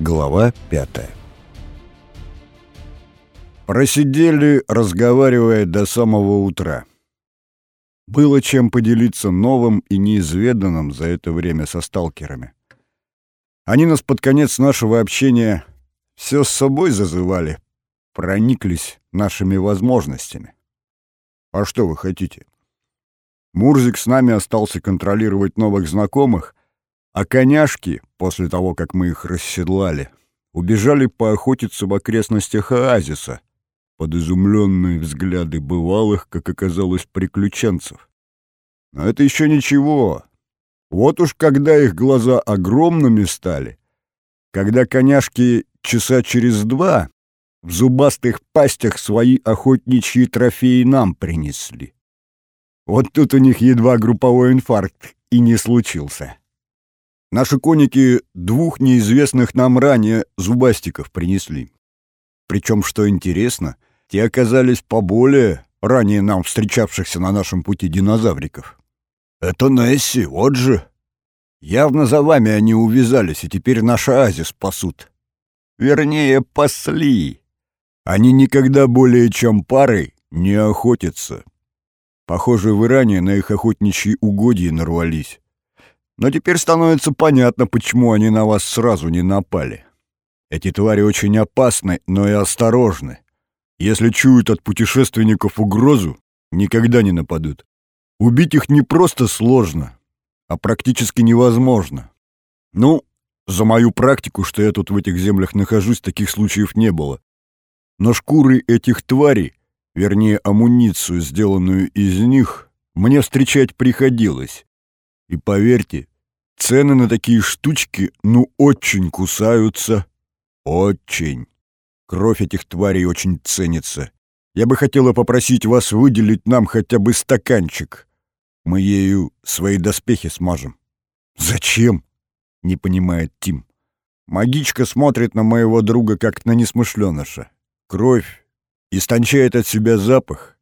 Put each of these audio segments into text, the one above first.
Глава пятая Просидели, разговаривая до самого утра. Было чем поделиться новым и неизведанным за это время со сталкерами. Они нас под конец нашего общения все с собой зазывали, прониклись нашими возможностями. А что вы хотите? Мурзик с нами остался контролировать новых знакомых, а коняшки, после того, как мы их расседлали, убежали поохотиться в окрестностях оазиса под изумленные взгляды бывалых, как оказалось, приключенцев. Но это еще ничего. Вот уж когда их глаза огромными стали, когда коняшки часа через два в зубастых пастях свои охотничьи трофеи нам принесли. Вот тут у них едва групповой инфаркт и не случился. Наши коники двух неизвестных нам ранее зубастиков принесли. Причем, что интересно, те оказались поболее ранее нам встречавшихся на нашем пути динозавриков. Это Несси, вот же. Явно за вами они увязались, и теперь наш оазис спасут. Вернее, пасли. Они никогда более чем парой не охотятся. Похоже, вы ранее на их охотничьи угодья нарвались. Но теперь становится понятно, почему они на вас сразу не напали. Эти твари очень опасны, но и осторожны. Если чуют от путешественников угрозу, никогда не нападут. Убить их не просто сложно, а практически невозможно. Ну, за мою практику, что я тут в этих землях нахожусь, таких случаев не было. Но шкуры этих тварей, вернее, амуницию, сделанную из них, мне встречать приходилось. И поверьте, Цены на такие штучки, ну, очень кусаются. Очень. Кровь этих тварей очень ценится. Я бы хотела попросить вас выделить нам хотя бы стаканчик. Мы ею свои доспехи смажем. Зачем? Не понимает Тим. Магичка смотрит на моего друга, как на несмышленыша. Кровь истончает от себя запах.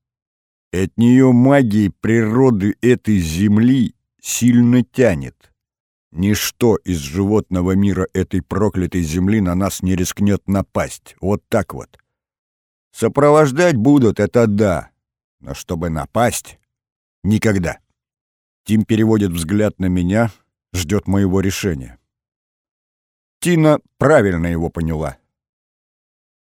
И от нее магии природы этой земли сильно тянет. Ничто из животного мира этой проклятой земли на нас не рискнет напасть. Вот так вот. Сопровождать будут, это да. Но чтобы напасть — никогда. Тим переводит взгляд на меня, ждет моего решения. Тина правильно его поняла.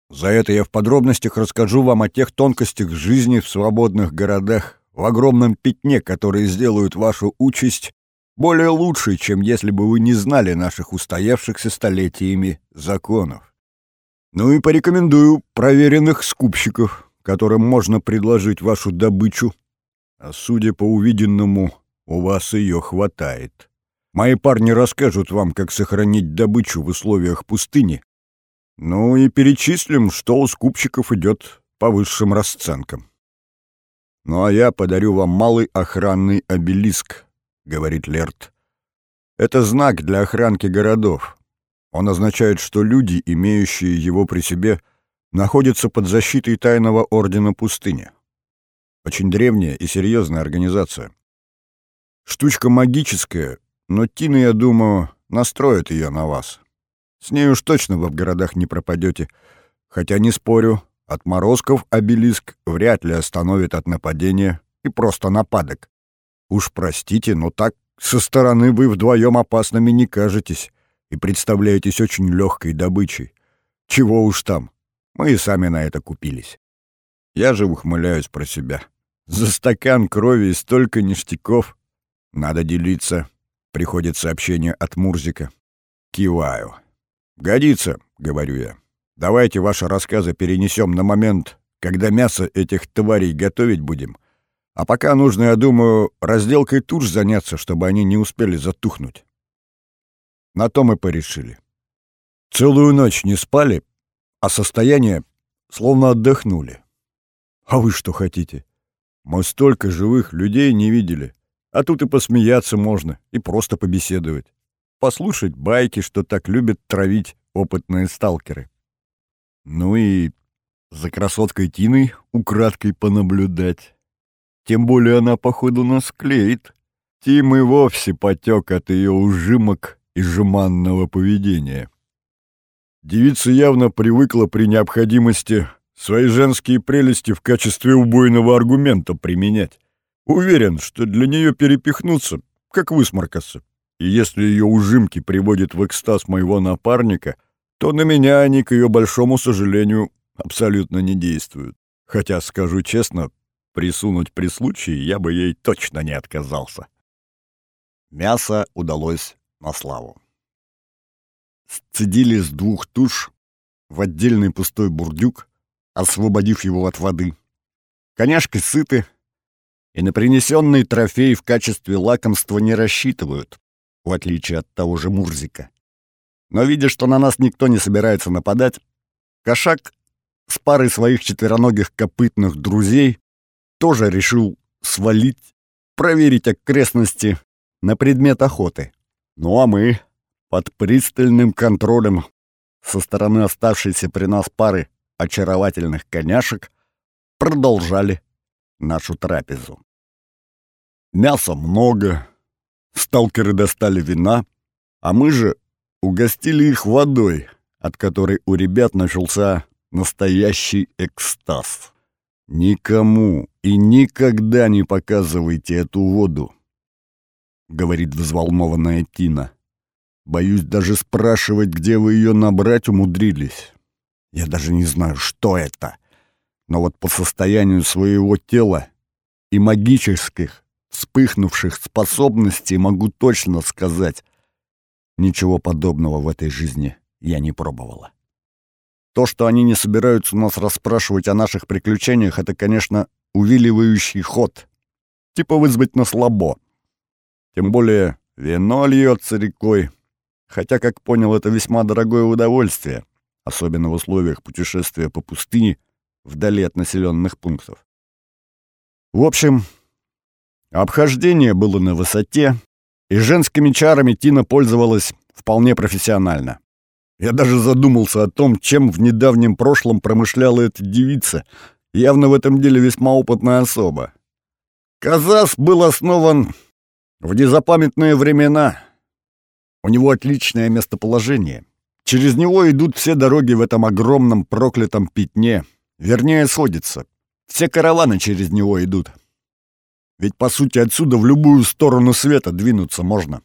За это я в подробностях расскажу вам о тех тонкостях жизни в свободных городах, в огромном пятне, которые сделают вашу участь более лучший, чем если бы вы не знали наших устоявшихся столетиями законов. Ну и порекомендую проверенных скупщиков, которым можно предложить вашу добычу. А судя по увиденному, у вас ее хватает. Мои парни расскажут вам, как сохранить добычу в условиях пустыни. Ну и перечислим, что у скупщиков идет по высшим расценкам. Ну а я подарю вам малый охранный обелиск, — говорит Лерт. «Это знак для охранки городов. Он означает, что люди, имеющие его при себе, находятся под защитой тайного ордена пустыни. Очень древняя и серьезная организация. Штучка магическая, но Тина, я думаю, настроит ее на вас. С ней уж точно вы в городах не пропадете. Хотя, не спорю, отморозков обелиск вряд ли остановит от нападения и просто нападок. Уж простите, но так со стороны вы вдвоем опасными не кажетесь и представляетесь очень легкой добычей. Чего уж там, мы и сами на это купились. Я же ухмыляюсь про себя. За стакан крови и столько ништяков. Надо делиться. Приходит сообщение от Мурзика. Киваю. «Годится», — говорю я. «Давайте ваши рассказы перенесем на момент, когда мясо этих тварей готовить будем, а пока нужно, я думаю, разделкой туш заняться, чтобы они не успели затухнуть. На то мы порешили. Целую ночь не спали, а состояние словно отдохнули. А вы что хотите? Мы столько живых людей не видели, а тут и посмеяться можно, и просто побеседовать. Послушать байки, что так любят травить опытные сталкеры. Ну и за красоткой Тиной украдкой понаблюдать. Тем более она, походу, нас клеит. Тим и вовсе потек от ее ужимок и жеманного поведения. Девица явно привыкла при необходимости свои женские прелести в качестве убойного аргумента применять. Уверен, что для нее перепихнуться, как высморкаться. И если ее ужимки приводят в экстаз моего напарника, то на меня они, к ее большому сожалению, абсолютно не действуют. Хотя, скажу честно, присунуть при случае я бы ей точно не отказался. Мясо удалось на славу. Сцедили с двух туш в отдельный пустой бурдюк, освободив его от воды. Коняшки сыты, и на принесенный трофей в качестве лакомства не рассчитывают, в отличие от того же Мурзика. Но видя, что на нас никто не собирается нападать, кошак с парой своих четвероногих копытных друзей тоже решил свалить, проверить окрестности на предмет охоты. Ну а мы, под пристальным контролем со стороны оставшейся при нас пары очаровательных коняшек, продолжали нашу трапезу. Мяса много, сталкеры достали вина, а мы же угостили их водой, от которой у ребят начался настоящий экстаз. «Никому и никогда не показывайте эту воду», — говорит взволнованная Тина. «Боюсь даже спрашивать, где вы ее набрать умудрились. Я даже не знаю, что это. Но вот по состоянию своего тела и магических, вспыхнувших способностей могу точно сказать, ничего подобного в этой жизни я не пробовала. То, что они не собираются нас расспрашивать о наших приключениях, это, конечно, увиливающий ход. Типа вызвать на слабо. Тем более вино льется рекой. Хотя, как понял, это весьма дорогое удовольствие, особенно в условиях путешествия по пустыне вдали от населенных пунктов. В общем, обхождение было на высоте, и женскими чарами Тина пользовалась вполне профессионально. Я даже задумался о том, чем в недавнем прошлом промышляла эта девица, явно в этом деле весьма опытная особа. Казас был основан в незапамятные времена. У него отличное местоположение. Через него идут все дороги в этом огромном проклятом пятне. Вернее, сходятся. Все караваны через него идут. Ведь, по сути, отсюда в любую сторону света двинуться можно.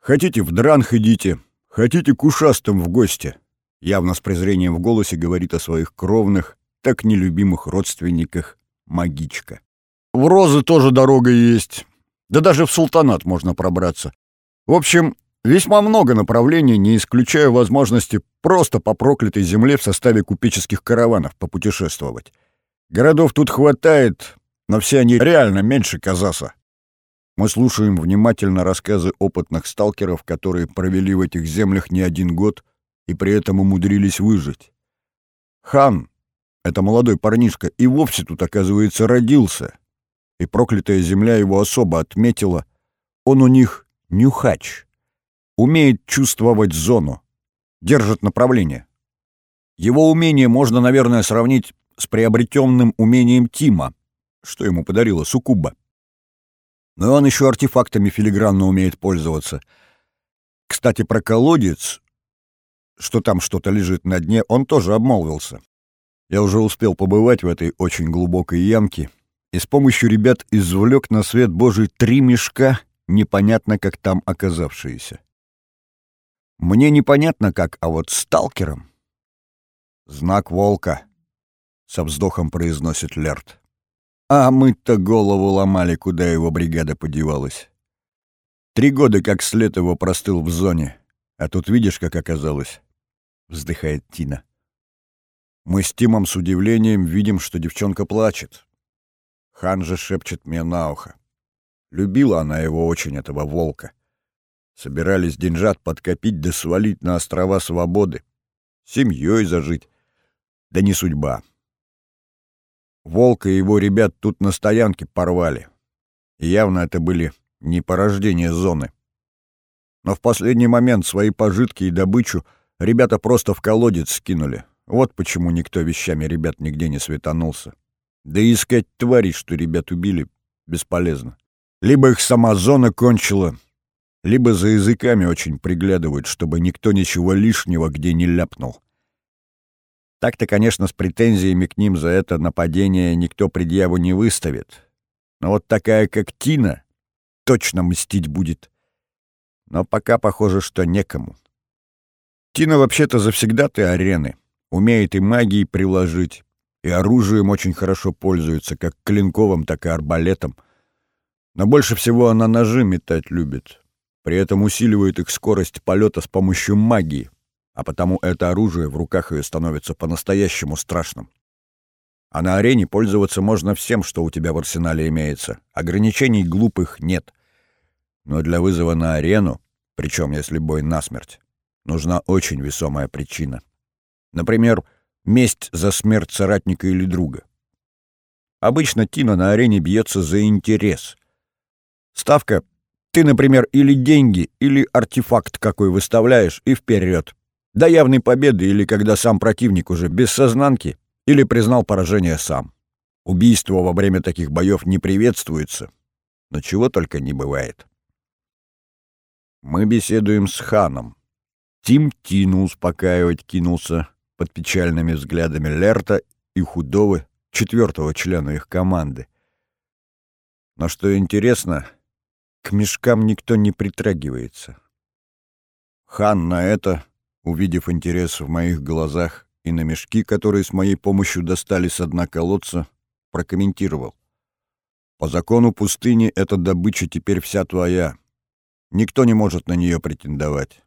Хотите, в Дранх идите, Хотите к ушастым в гости?» Явно с презрением в голосе говорит о своих кровных, так нелюбимых родственниках магичка. «В Розы тоже дорога есть. Да даже в Султанат можно пробраться. В общем, весьма много направлений, не исключая возможности просто по проклятой земле в составе купеческих караванов попутешествовать. Городов тут хватает, но все они реально меньше Казаса. Мы слушаем внимательно рассказы опытных сталкеров, которые провели в этих землях не один год и при этом умудрились выжить. Хан, это молодой парнишка, и вовсе тут, оказывается, родился. И проклятая земля его особо отметила. Он у них нюхач. Умеет чувствовать зону. Держит направление. Его умение можно, наверное, сравнить с приобретенным умением Тима, что ему подарила Сукуба. Но он еще артефактами филигранно умеет пользоваться. Кстати, про колодец, что там что-то лежит на дне, он тоже обмолвился. Я уже успел побывать в этой очень глубокой ямке и с помощью ребят извлек на свет Божий три мешка, непонятно как там оказавшиеся. Мне непонятно как, а вот сталкерам... «Знак волка», — со вздохом произносит Лерт. А мы-то голову ломали, куда его бригада подевалась. Три года как след его простыл в зоне. А тут видишь, как оказалось. Вздыхает Тина. Мы с Тимом с удивлением видим, что девчонка плачет. Хан же шепчет мне на ухо. Любила она его очень, этого волка. Собирались деньжат подкопить да свалить на острова свободы. Семьей зажить. Да не судьба. Волка и его ребят тут на стоянке порвали. И явно это были не порождения зоны. Но в последний момент свои пожитки и добычу ребята просто в колодец скинули. Вот почему никто вещами ребят нигде не светанулся. Да и искать тварей, что ребят убили, бесполезно. Либо их сама зона кончила, либо за языками очень приглядывают, чтобы никто ничего лишнего где не ляпнул. Так-то, конечно, с претензиями к ним за это нападение никто предъяву не выставит. Но вот такая, как Тина, точно мстить будет. Но пока похоже, что некому. Тина вообще-то завсегда-ты арены. Умеет и магией приложить, и оружием очень хорошо пользуется, как клинковым, так и арбалетом. Но больше всего она ножи метать любит. При этом усиливает их скорость полета с помощью магии, а потому это оружие в руках ее становится по-настоящему страшным. А на арене пользоваться можно всем, что у тебя в арсенале имеется. Ограничений глупых нет. Но для вызова на арену, причем если бой насмерть, нужна очень весомая причина. Например, месть за смерть соратника или друга. Обычно Тина на арене бьется за интерес. Ставка — ты, например, или деньги, или артефакт какой выставляешь, и вперед. До явной победы или когда сам противник уже без сознанки, или признал поражение сам. Убийство во время таких боев не приветствуется, но чего только не бывает. Мы беседуем с ханом. Тим Тину успокаивать кинулся под печальными взглядами Лерта и худого, четвертого члена их команды. Но что интересно, к мешкам никто не притрагивается. Хан на это, увидев интерес в моих глазах и на мешки, которые с моей помощью достали с дна колодца, прокомментировал. «По закону пустыни эта добыча теперь вся твоя. Никто не может на нее претендовать.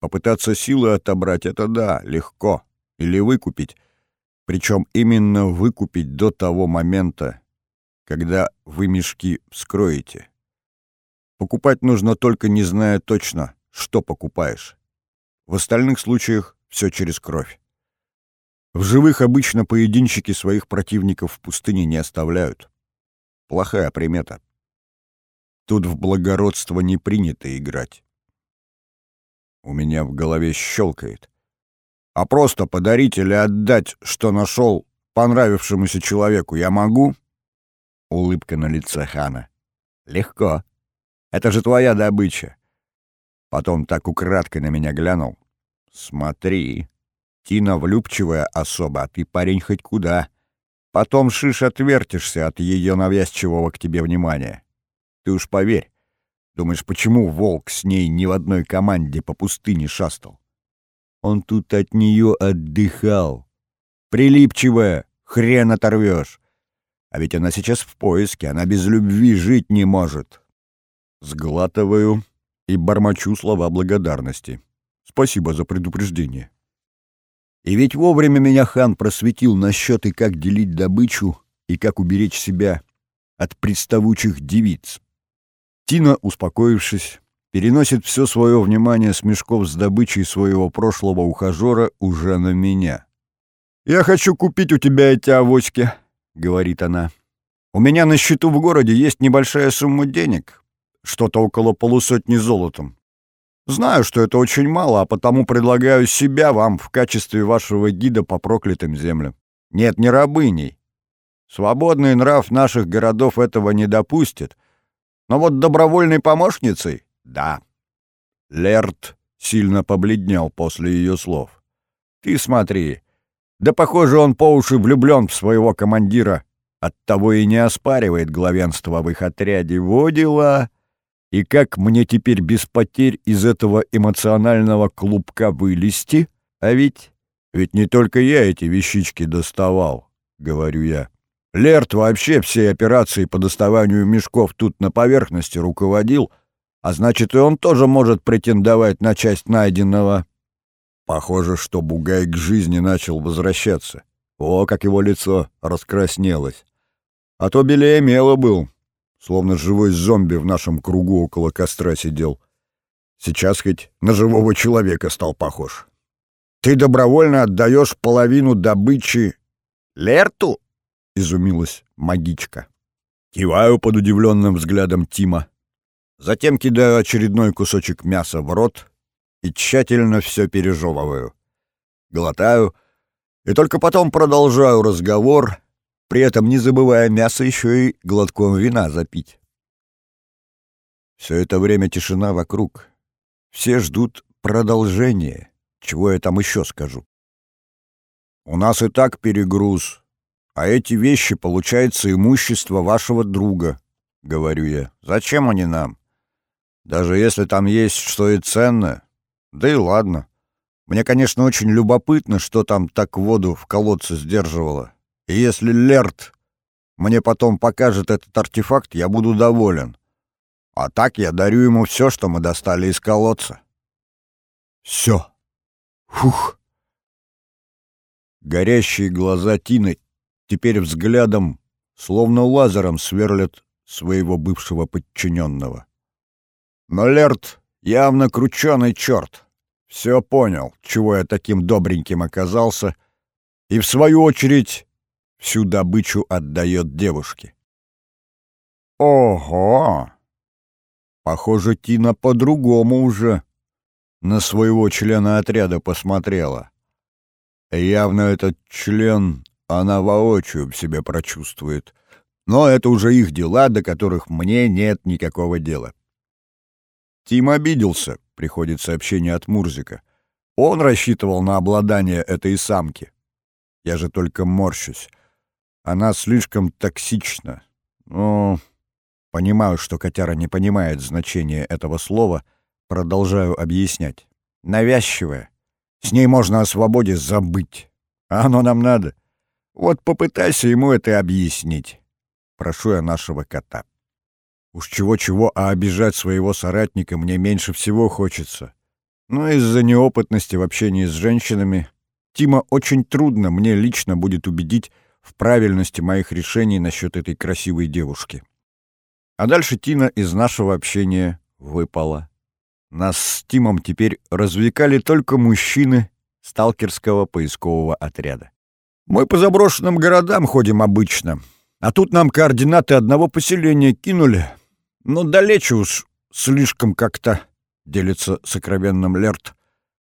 Попытаться силы отобрать — это да, легко. Или выкупить. Причем именно выкупить до того момента, когда вы мешки вскроете. Покупать нужно только не зная точно, что покупаешь. В остальных случаях все через кровь. В живых обычно поединщики своих противников в пустыне не оставляют. Плохая примета. Тут в благородство не принято играть. У меня в голове щелкает. А просто подарить или отдать, что нашел понравившемуся человеку, я могу? Улыбка на лице Хана. Легко. Это же твоя добыча. Потом так украдкой на меня глянул. Смотри. Тина влюбчивая особа, а ты парень хоть куда. Потом шиш отвертишься от ее навязчивого к тебе внимания. Ты уж поверь, Думаешь, почему волк с ней ни в одной команде по пустыне шастал? Он тут от нее отдыхал. Прилипчивая, хрен оторвешь. А ведь она сейчас в поиске, она без любви жить не может. Сглатываю и бормочу слова благодарности. Спасибо за предупреждение. И ведь вовремя меня хан просветил насчет и как делить добычу, и как уберечь себя от приставучих девиц. Тина, успокоившись, переносит все свое внимание с мешков с добычей своего прошлого ухажера уже на меня. «Я хочу купить у тебя эти авоськи», — говорит она. «У меня на счету в городе есть небольшая сумма денег, что-то около полусотни золотом. Знаю, что это очень мало, а потому предлагаю себя вам в качестве вашего гида по проклятым землям. Нет, не рабыней. Свободный нрав наших городов этого не допустит, но вот добровольной помощницей — да. Лерт сильно побледнел после ее слов. Ты смотри. Да, похоже, он по уши влюблен в своего командира. Оттого и не оспаривает главенство в их отряде. Во дела! И как мне теперь без потерь из этого эмоционального клубка вылезти? А ведь... Ведь не только я эти вещички доставал, — говорю я. Лерт вообще всей операцией по доставанию мешков тут на поверхности руководил, а значит, и он тоже может претендовать на часть найденного. Похоже, что Бугай к жизни начал возвращаться. О, как его лицо раскраснелось. А то белее мело был, словно живой зомби в нашем кругу около костра сидел. Сейчас хоть на живого человека стал похож. Ты добровольно отдаешь половину добычи Лерту? Изумилась магичка. Киваю под удивленным взглядом Тима. Затем кидаю очередной кусочек мяса в рот и тщательно все пережевываю. Глотаю и только потом продолжаю разговор, при этом не забывая мясо еще и глотком вина запить. Все это время тишина вокруг. Все ждут продолжения. Чего я там еще скажу? У нас и так перегруз, а эти вещи, получается, имущество вашего друга, — говорю я. Зачем они нам? Даже если там есть что и ценное. Да и ладно. Мне, конечно, очень любопытно, что там так воду в колодце сдерживало. И если Лерт мне потом покажет этот артефакт, я буду доволен. А так я дарю ему все, что мы достали из колодца. Все. Фух. Горящие глаза Тины теперь взглядом, словно лазером, сверлят своего бывшего подчиненного. Но Лерт явно крученый черт. Все понял, чего я таким добреньким оказался, и, в свою очередь, всю добычу отдает девушке. Ого! Похоже, Тина по-другому уже на своего члена отряда посмотрела. Явно этот член она воочию в себе прочувствует. Но это уже их дела, до которых мне нет никакого дела. Тим обиделся, приходит сообщение от Мурзика. Он рассчитывал на обладание этой самки. Я же только морщусь. Она слишком токсична. Ну, понимаю, что котяра не понимает значения этого слова, продолжаю объяснять. Навязчивая. С ней можно о свободе забыть. А оно нам надо. Вот попытайся ему это объяснить. Прошу я нашего кота. Уж чего-чего, а обижать своего соратника мне меньше всего хочется. Но из-за неопытности в общении с женщинами Тима очень трудно мне лично будет убедить в правильности моих решений насчет этой красивой девушки. А дальше Тина из нашего общения выпала. Нас с Тимом теперь развлекали только мужчины сталкерского поискового отряда. Мы по заброшенным городам ходим обычно, а тут нам координаты одного поселения кинули, «Ну, далече уж слишком как-то», — делится сокровенным Лерт.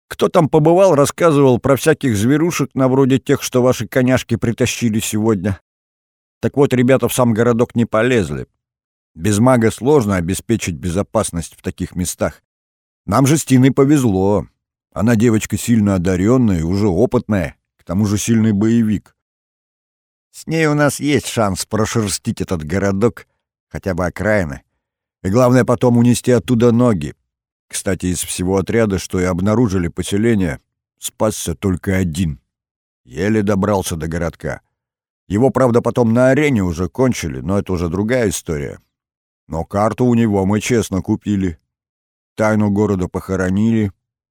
«Кто там побывал, рассказывал про всяких зверушек на вроде тех, что ваши коняшки притащили сегодня. Так вот, ребята в сам городок не полезли. Без мага сложно обеспечить безопасность в таких местах. Нам же с Тиной повезло. Она девочка сильно одаренная и уже опытная, к тому же сильный боевик. С ней у нас есть шанс прошерстить этот городок, хотя бы окраины, и главное потом унести оттуда ноги. Кстати, из всего отряда, что и обнаружили поселение, спасся только один. Еле добрался до городка. Его, правда, потом на арене уже кончили, но это уже другая история. Но карту у него мы честно купили. Тайну города похоронили,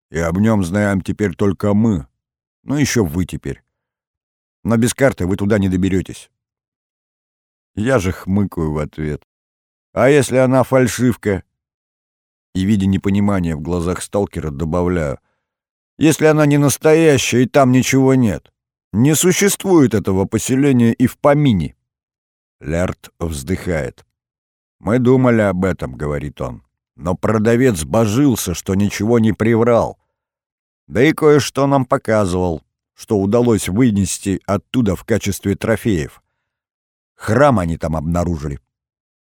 и об нем знаем теперь только мы. Ну, еще вы теперь. Но без карты вы туда не доберетесь. Я же хмыкаю в ответ. А если она фальшивка? И, видя непонимание в глазах сталкера, добавляю. Если она не настоящая, и там ничего нет. Не существует этого поселения и в помине. Лярд вздыхает. «Мы думали об этом», — говорит он. «Но продавец божился, что ничего не приврал. Да и кое-что нам показывал, что удалось вынести оттуда в качестве трофеев. Храм они там обнаружили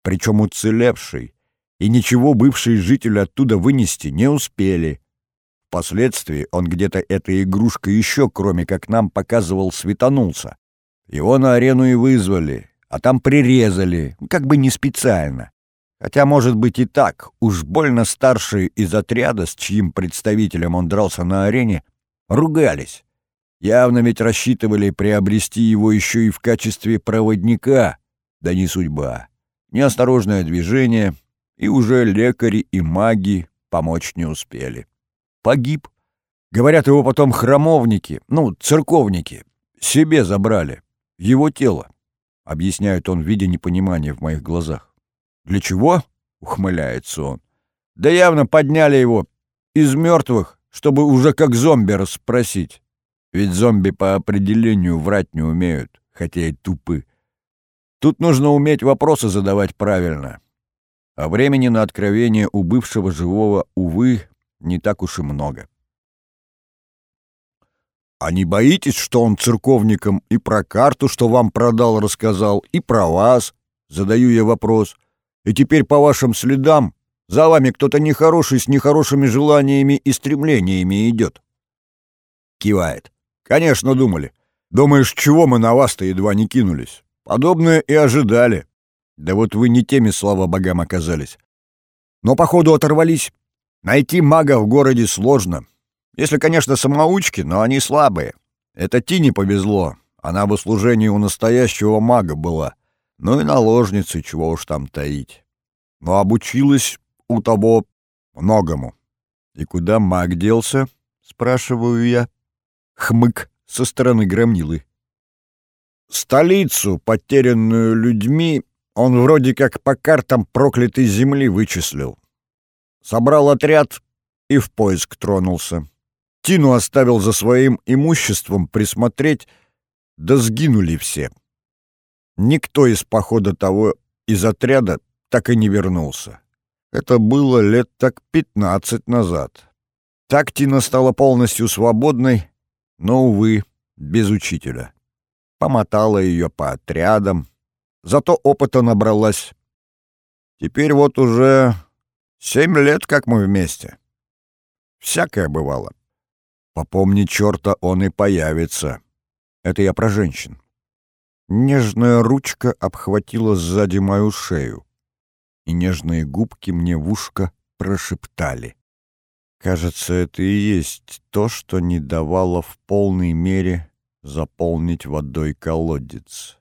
причем уцелевший, и ничего бывшие жители оттуда вынести не успели. Впоследствии он где-то эта игрушка еще, кроме как нам показывал, светанулся. Его на арену и вызвали, а там прирезали, как бы не специально. Хотя, может быть, и так, уж больно старшие из отряда, с чьим представителем он дрался на арене, ругались. Явно ведь рассчитывали приобрести его еще и в качестве проводника, да не судьба неосторожное движение, и уже лекари и маги помочь не успели. Погиб. Говорят, его потом храмовники, ну, церковники, себе забрали. Его тело. Объясняет он, видя непонимание в моих глазах. «Для чего?» — ухмыляется он. «Да явно подняли его из мертвых, чтобы уже как зомби расспросить. Ведь зомби по определению врать не умеют, хотя и тупы. Тут нужно уметь вопросы задавать правильно. А времени на откровение у бывшего живого, увы, не так уж и много. «А не боитесь, что он церковникам и про карту, что вам продал, рассказал, и про вас?» Задаю я вопрос. «И теперь по вашим следам за вами кто-то нехороший с нехорошими желаниями и стремлениями идет?» Кивает. «Конечно, думали. Думаешь, чего мы на вас-то едва не кинулись? Подобное и ожидали. Да вот вы не теми, слава богам, оказались. Но, походу, оторвались. Найти мага в городе сложно. Если, конечно, самоучки, но они слабые. Это Тине повезло. Она в услужении у настоящего мага была. Ну и наложницы, чего уж там таить. Но обучилась у того многому. И куда маг делся, спрашиваю я. Хмык со стороны громилы. Столицу, потерянную людьми, он вроде как по картам проклятой земли вычислил. Собрал отряд и в поиск тронулся. Тину оставил за своим имуществом присмотреть, да сгинули все. Никто из похода того из отряда так и не вернулся. Это было лет так пятнадцать назад. Так Тина стала полностью свободной, но, увы, без учителя. Помотала ее по отрядам, зато опыта набралась. Теперь вот уже семь лет, как мы вместе. Всякое бывало. Попомни черта, он и появится. Это я про женщин. Нежная ручка обхватила сзади мою шею, и нежные губки мне в ушко прошептали. Кажется, это и есть то, что не давало в полной мере заполнить водой колодец.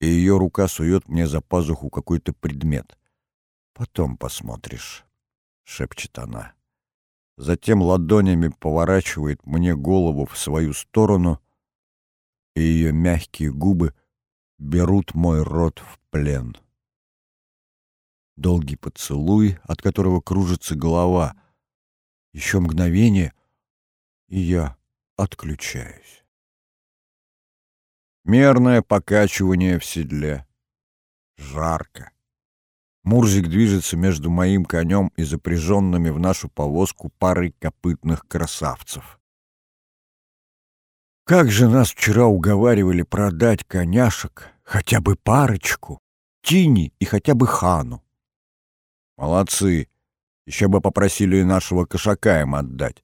И ее рука сует мне за пазуху какой-то предмет. «Потом посмотришь», — шепчет она. Затем ладонями поворачивает мне голову в свою сторону, и ее мягкие губы берут мой рот в плен. Долгий поцелуй, от которого кружится голова — еще мгновение, и я отключаюсь. Мерное покачивание в седле. Жарко. Мурзик движется между моим конем и запряженными в нашу повозку парой копытных красавцев. Как же нас вчера уговаривали продать коняшек, хотя бы парочку, Тини и хотя бы Хану. Молодцы, еще бы попросили нашего кошака им отдать.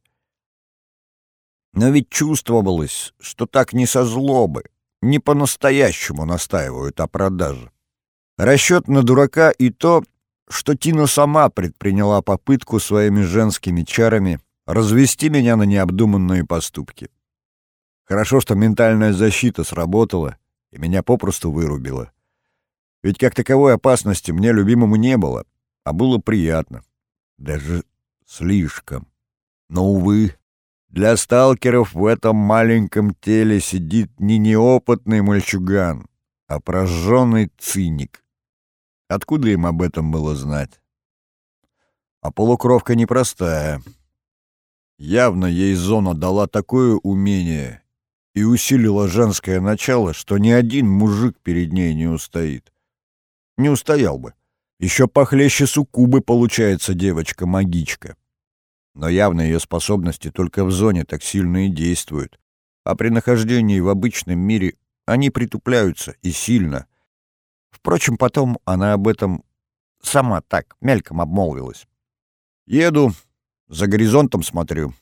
Но ведь чувствовалось, что так не со злобы, не по-настоящему настаивают о продаже. Расчет на дурака и то, что Тина сама предприняла попытку своими женскими чарами развести меня на необдуманные поступки. Хорошо, что ментальная защита сработала и меня попросту вырубила. Ведь как таковой опасности мне любимому не было, а было приятно даже слишком. Но, увы, для сталкеров в этом маленьком теле сидит не неопытный мальчуган, а прожженный циник. Откуда им об этом было знать? А полукровка непростая. Явно ей зона дала такое умение и усилила женское начало, что ни один мужик перед ней не устоит. Не устоял бы. Еще похлеще суккубы получается девочка-магичка. Но явно ее способности только в зоне так сильно и действуют. А при нахождении в обычном мире они притупляются и сильно. Впрочем, потом она об этом сама так, мельком обмолвилась. Еду, за горизонтом смотрю.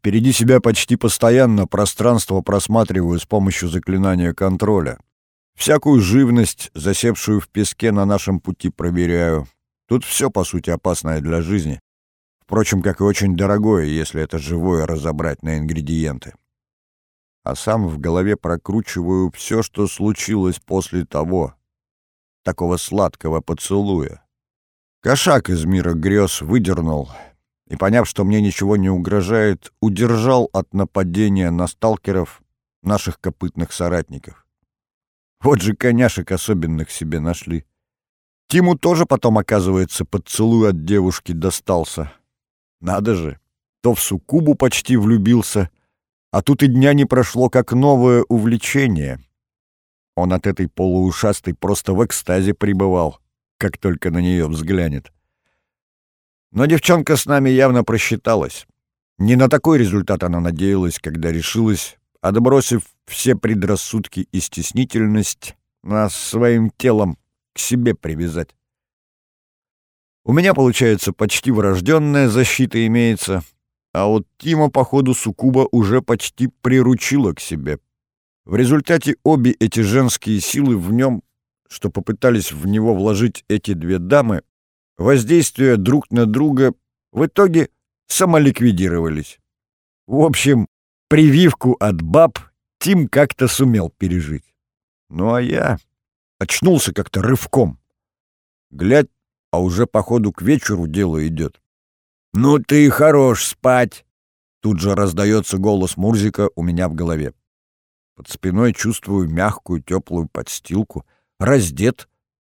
Впереди себя почти постоянно пространство просматриваю с помощью заклинания контроля. Всякую живность, засевшую в песке, на нашем пути проверяю. Тут все, по сути, опасное для жизни. Впрочем, как и очень дорогое, если это живое разобрать на ингредиенты. А сам в голове прокручиваю все, что случилось после того, такого сладкого поцелуя. Кошак из мира грез выдернул и, поняв, что мне ничего не угрожает, удержал от нападения на сталкеров наших копытных соратников. Вот же коняшек особенных себе нашли. Тиму тоже потом, оказывается, поцелуй от девушки достался. Надо же, то в суккубу почти влюбился, а тут и дня не прошло, как новое увлечение. Он от этой полуушастой просто в экстазе пребывал, как только на нее взглянет. Но девчонка с нами явно просчиталась. Не на такой результат она надеялась, когда решилась отбросив все предрассудки и стеснительность, нас своим телом к себе привязать. У меня, получается, почти врожденная защита имеется, а вот Тима, походу, Сукуба уже почти приручила к себе, В результате обе эти женские силы в нем, что попытались в него вложить эти две дамы, воздействуя друг на друга, в итоге самоликвидировались. В общем, прививку от баб Тим как-то сумел пережить. Ну а я очнулся как-то рывком. Глядь, а уже, походу, к вечеру дело идет. «Ну ты хорош спать!» Тут же раздается голос Мурзика у меня в голове. Под спиной чувствую мягкую теплую подстилку. Раздет,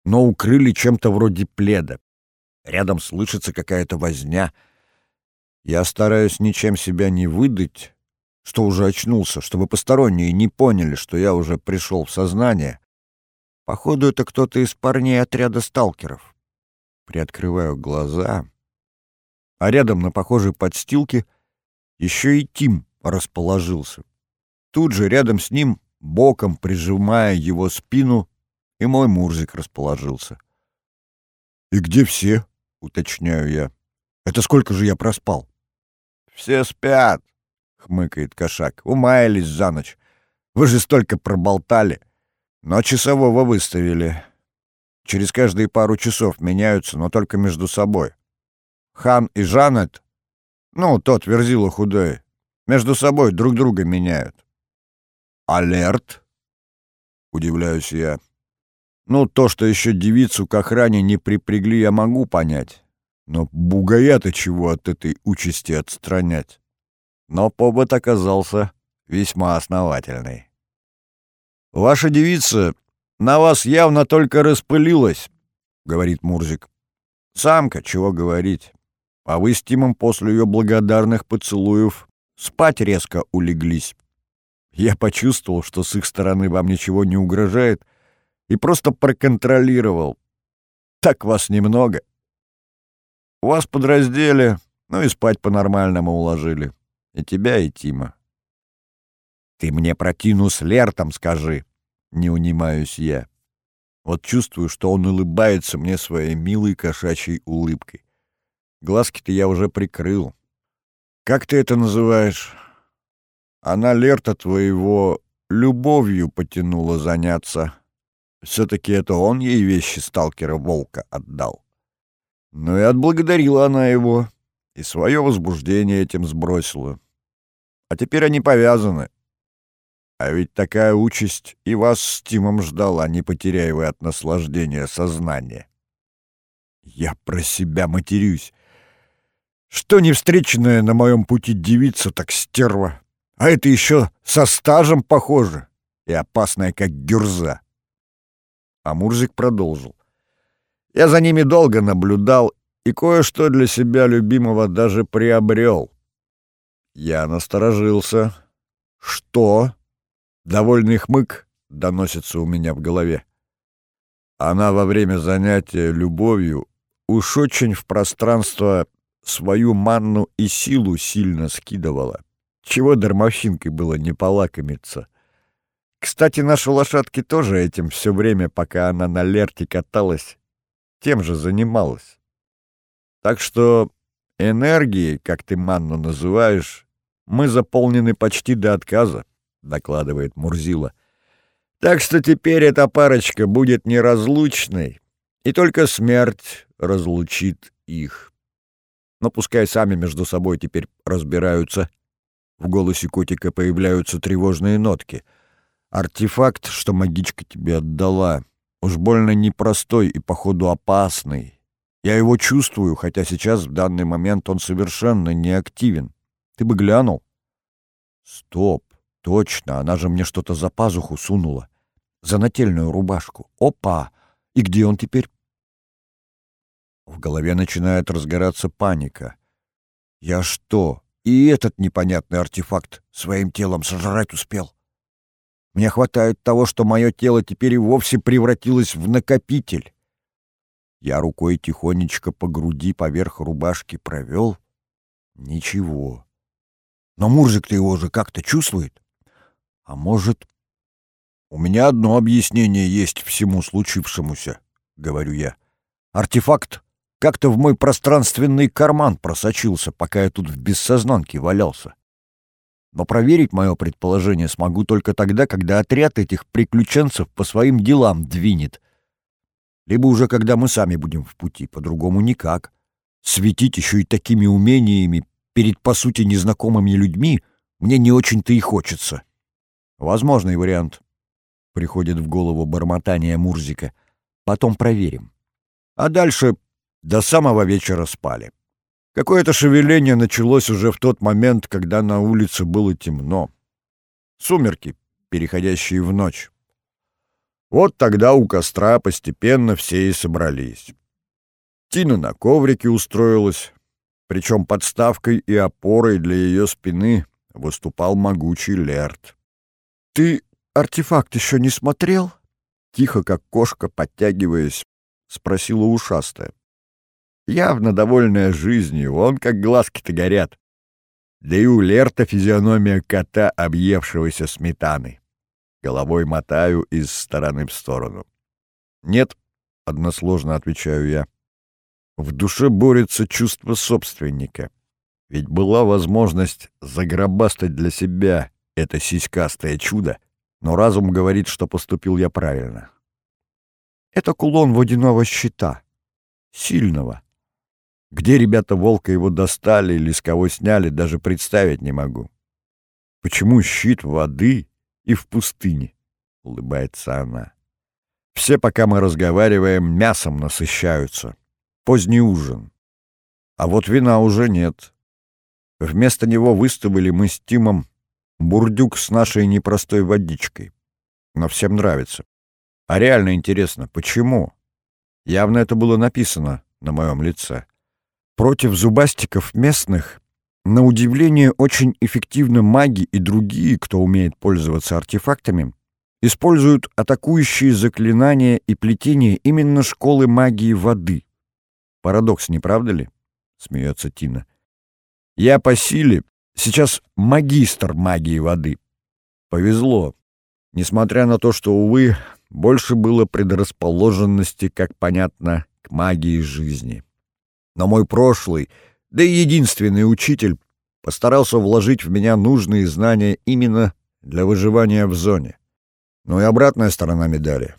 но укрыли чем-то вроде пледа. Рядом слышится какая-то возня. Я стараюсь ничем себя не выдать, что уже очнулся, чтобы посторонние не поняли, что я уже пришел в сознание. Походу, это кто-то из парней отряда сталкеров. Приоткрываю глаза, а рядом на похожей подстилке еще и Тим расположился. Тут же рядом с ним, боком прижимая его спину, и мой Мурзик расположился. «И где все?» — уточняю я. «Это сколько же я проспал?» «Все спят», — хмыкает кошак. «Умаялись за ночь. Вы же столько проболтали. Но часового выставили. Через каждые пару часов меняются, но только между собой. Хан и Жанет, ну, тот верзила худой, между собой друг друга меняют. Алерт? Удивляюсь я. Ну, то, что еще девицу к охране не припрягли, я могу понять. Но бугая-то чего от этой участи отстранять? Но повод оказался весьма основательный. Ваша девица на вас явно только распылилась, — говорит Мурзик. Самка, чего говорить. А вы с Тимом после ее благодарных поцелуев спать резко улеглись. Я почувствовал, что с их стороны вам ничего не угрожает, и просто проконтролировал. Так вас немного. Вас подраздели, ну и спать по-нормальному уложили. И тебя, и Тима. Ты мне про Тину с Лертом скажи, не унимаюсь я. Вот чувствую, что он улыбается мне своей милой кошачьей улыбкой. Глазки-то я уже прикрыл. Как ты это называешь? Она Лерта твоего любовью потянула заняться. Все-таки это он ей вещи сталкера-волка отдал. Ну и отблагодарила она его, и свое возбуждение этим сбросила. А теперь они повязаны. А ведь такая участь и вас с Тимом ждала, не потеряя вы от наслаждения сознания. Я про себя матерюсь. Что не встреченная на моем пути девица, так стерва. А это еще со стажем похоже и опасная, как гюрза. А Мурзик продолжил. Я за ними долго наблюдал и кое-что для себя любимого даже приобрел. Я насторожился. Что? Довольный хмык доносится у меня в голове. Она во время занятия любовью уж очень в пространство свою манну и силу сильно скидывала. Чего дармовщинкой было не полакомиться. Кстати, наши лошадки тоже этим все время, пока она на лерте каталась, тем же занималась. Так что энергией, как ты манну называешь, мы заполнены почти до отказа докладывает Мурзила. Так что теперь эта парочка будет неразлучной, и только смерть разлучит их. Но пускай сами между собой теперь разбираются. В голосе котика появляются тревожные нотки. Артефакт, что магичка тебе отдала, уж больно непростой и, походу, опасный. Я его чувствую, хотя сейчас, в данный момент, он совершенно неактивен. Ты бы глянул. Стоп. Точно, она же мне что-то за пазуху сунула. За нательную рубашку. Опа! И где он теперь? В голове начинает разгораться паника. Я что, и этот непонятный артефакт своим телом сожрать успел? Мне хватает того, что мое тело теперь и вовсе превратилось в накопитель. Я рукой тихонечко по груди поверх рубашки провел. Ничего. Но Мурзик-то его же как-то чувствует. А может... У меня одно объяснение есть всему случившемуся, говорю я. Артефакт как-то в мой пространственный карман просочился, пока я тут в бессознанке валялся. Но проверить мое предположение смогу только тогда, когда отряд этих приключенцев по своим делам двинет. Либо уже когда мы сами будем в пути, по-другому никак. Светить еще и такими умениями перед, по сути, незнакомыми людьми мне не очень-то и хочется. Возможный вариант. Приходит в голову бормотание Мурзика. Потом проверим. А дальше до самого вечера спали. Какое-то шевеление началось уже в тот момент, когда на улице было темно. Сумерки, переходящие в ночь. Вот тогда у костра постепенно все и собрались. Тина на коврике устроилась, причем подставкой и опорой для ее спины выступал могучий Лерт. «Ты артефакт еще не смотрел?» Тихо, как кошка, подтягиваясь, спросила ушастая явно довольная жизнью, он как глазки-то горят. Да и у Лерта физиономия кота, объевшегося сметаны. Головой мотаю из стороны в сторону. «Нет», — односложно отвечаю я. В душе борется чувство собственника. Ведь была возможность загробастать для себя это сиськастое чудо, но разум говорит, что поступил я правильно. Это кулон водяного щита. Сильного. Где ребята волка его достали или с кого сняли, даже представить не могу. Почему щит воды и в пустыне? Улыбается она. Все, пока мы разговариваем, мясом насыщаются. Поздний ужин. А вот вина уже нет. Вместо него выставили мы с Тимом бурдюк с нашей непростой водичкой. Но всем нравится. А реально интересно, почему? Явно это было написано на моем лице. Против зубастиков местных, на удивление, очень эффективны маги и другие, кто умеет пользоваться артефактами, используют атакующие заклинания и плетения именно школы магии воды. Парадокс, не правда ли? Смеется Тина. Я по силе сейчас магистр магии воды. Повезло. Несмотря на то, что, увы, больше было предрасположенности, как понятно, к магии жизни. Но мой прошлый, да и единственный учитель постарался вложить в меня нужные знания именно для выживания в зоне. Но и обратная сторона медали.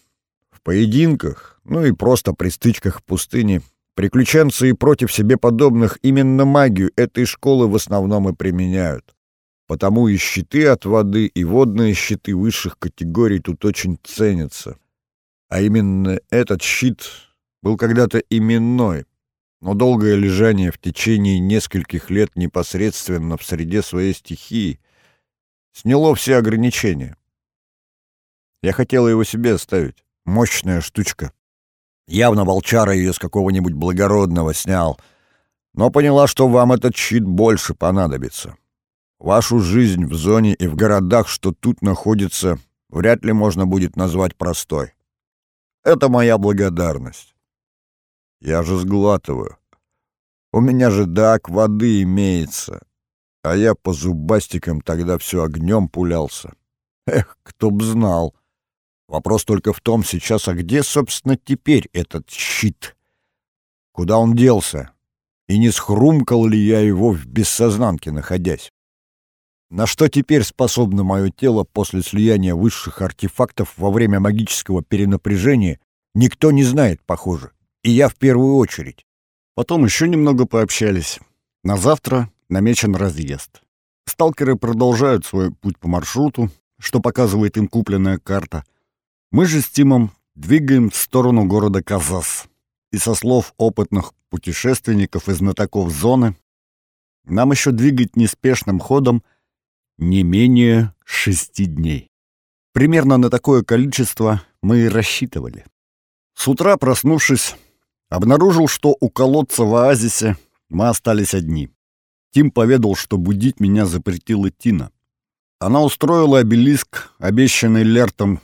В поединках, ну и просто при стычках в пустыне, приключенцы и против себе подобных именно магию этой школы в основном и применяют. Потому и щиты от воды, и водные щиты высших категорий тут очень ценятся. А именно этот щит был когда-то именной, но долгое лежание в течение нескольких лет непосредственно в среде своей стихии сняло все ограничения. Я хотела его себе оставить. Мощная штучка. Явно волчара ее с какого-нибудь благородного снял. Но поняла, что вам этот щит больше понадобится. Вашу жизнь в зоне и в городах, что тут находится, вряд ли можно будет назвать простой. Это моя благодарность. Я же сглатываю. У меня же дак воды имеется. А я по зубастикам тогда все огнем пулялся. Эх, кто б знал. Вопрос только в том сейчас, а где, собственно, теперь этот щит? Куда он делся? И не схрумкал ли я его в бессознанке, находясь? На что теперь способно мое тело после слияния высших артефактов во время магического перенапряжения, никто не знает, похоже. И я в первую очередь. Потом еще немного пообщались. На завтра намечен разъезд. Сталкеры продолжают свой путь по маршруту, что показывает им купленная карта. Мы же с Тимом двигаем в сторону города Казас. И со слов опытных путешественников и знатоков зоны, нам еще двигать неспешным ходом не менее шести дней. Примерно на такое количество мы и рассчитывали. С утра, проснувшись, Обнаружил, что у колодца в оазисе мы остались одни. Тим поведал, что будить меня запретила Тина. Она устроила обелиск, обещанный Лертом,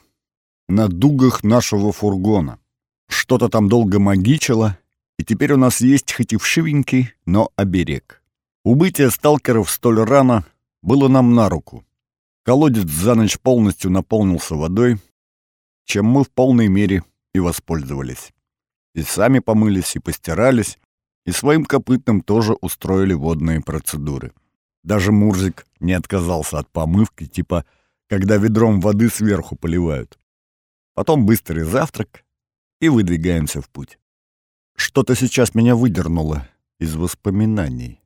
на дугах нашего фургона. Что-то там долго магичило, и теперь у нас есть хоть и вшивенький, но оберег. Убытие сталкеров столь рано было нам на руку. Колодец за ночь полностью наполнился водой, чем мы в полной мере и воспользовались. И сами помылись, и постирались, и своим копытным тоже устроили водные процедуры. Даже Мурзик не отказался от помывки, типа, когда ведром воды сверху поливают. Потом быстрый завтрак, и выдвигаемся в путь. Что-то сейчас меня выдернуло из воспоминаний.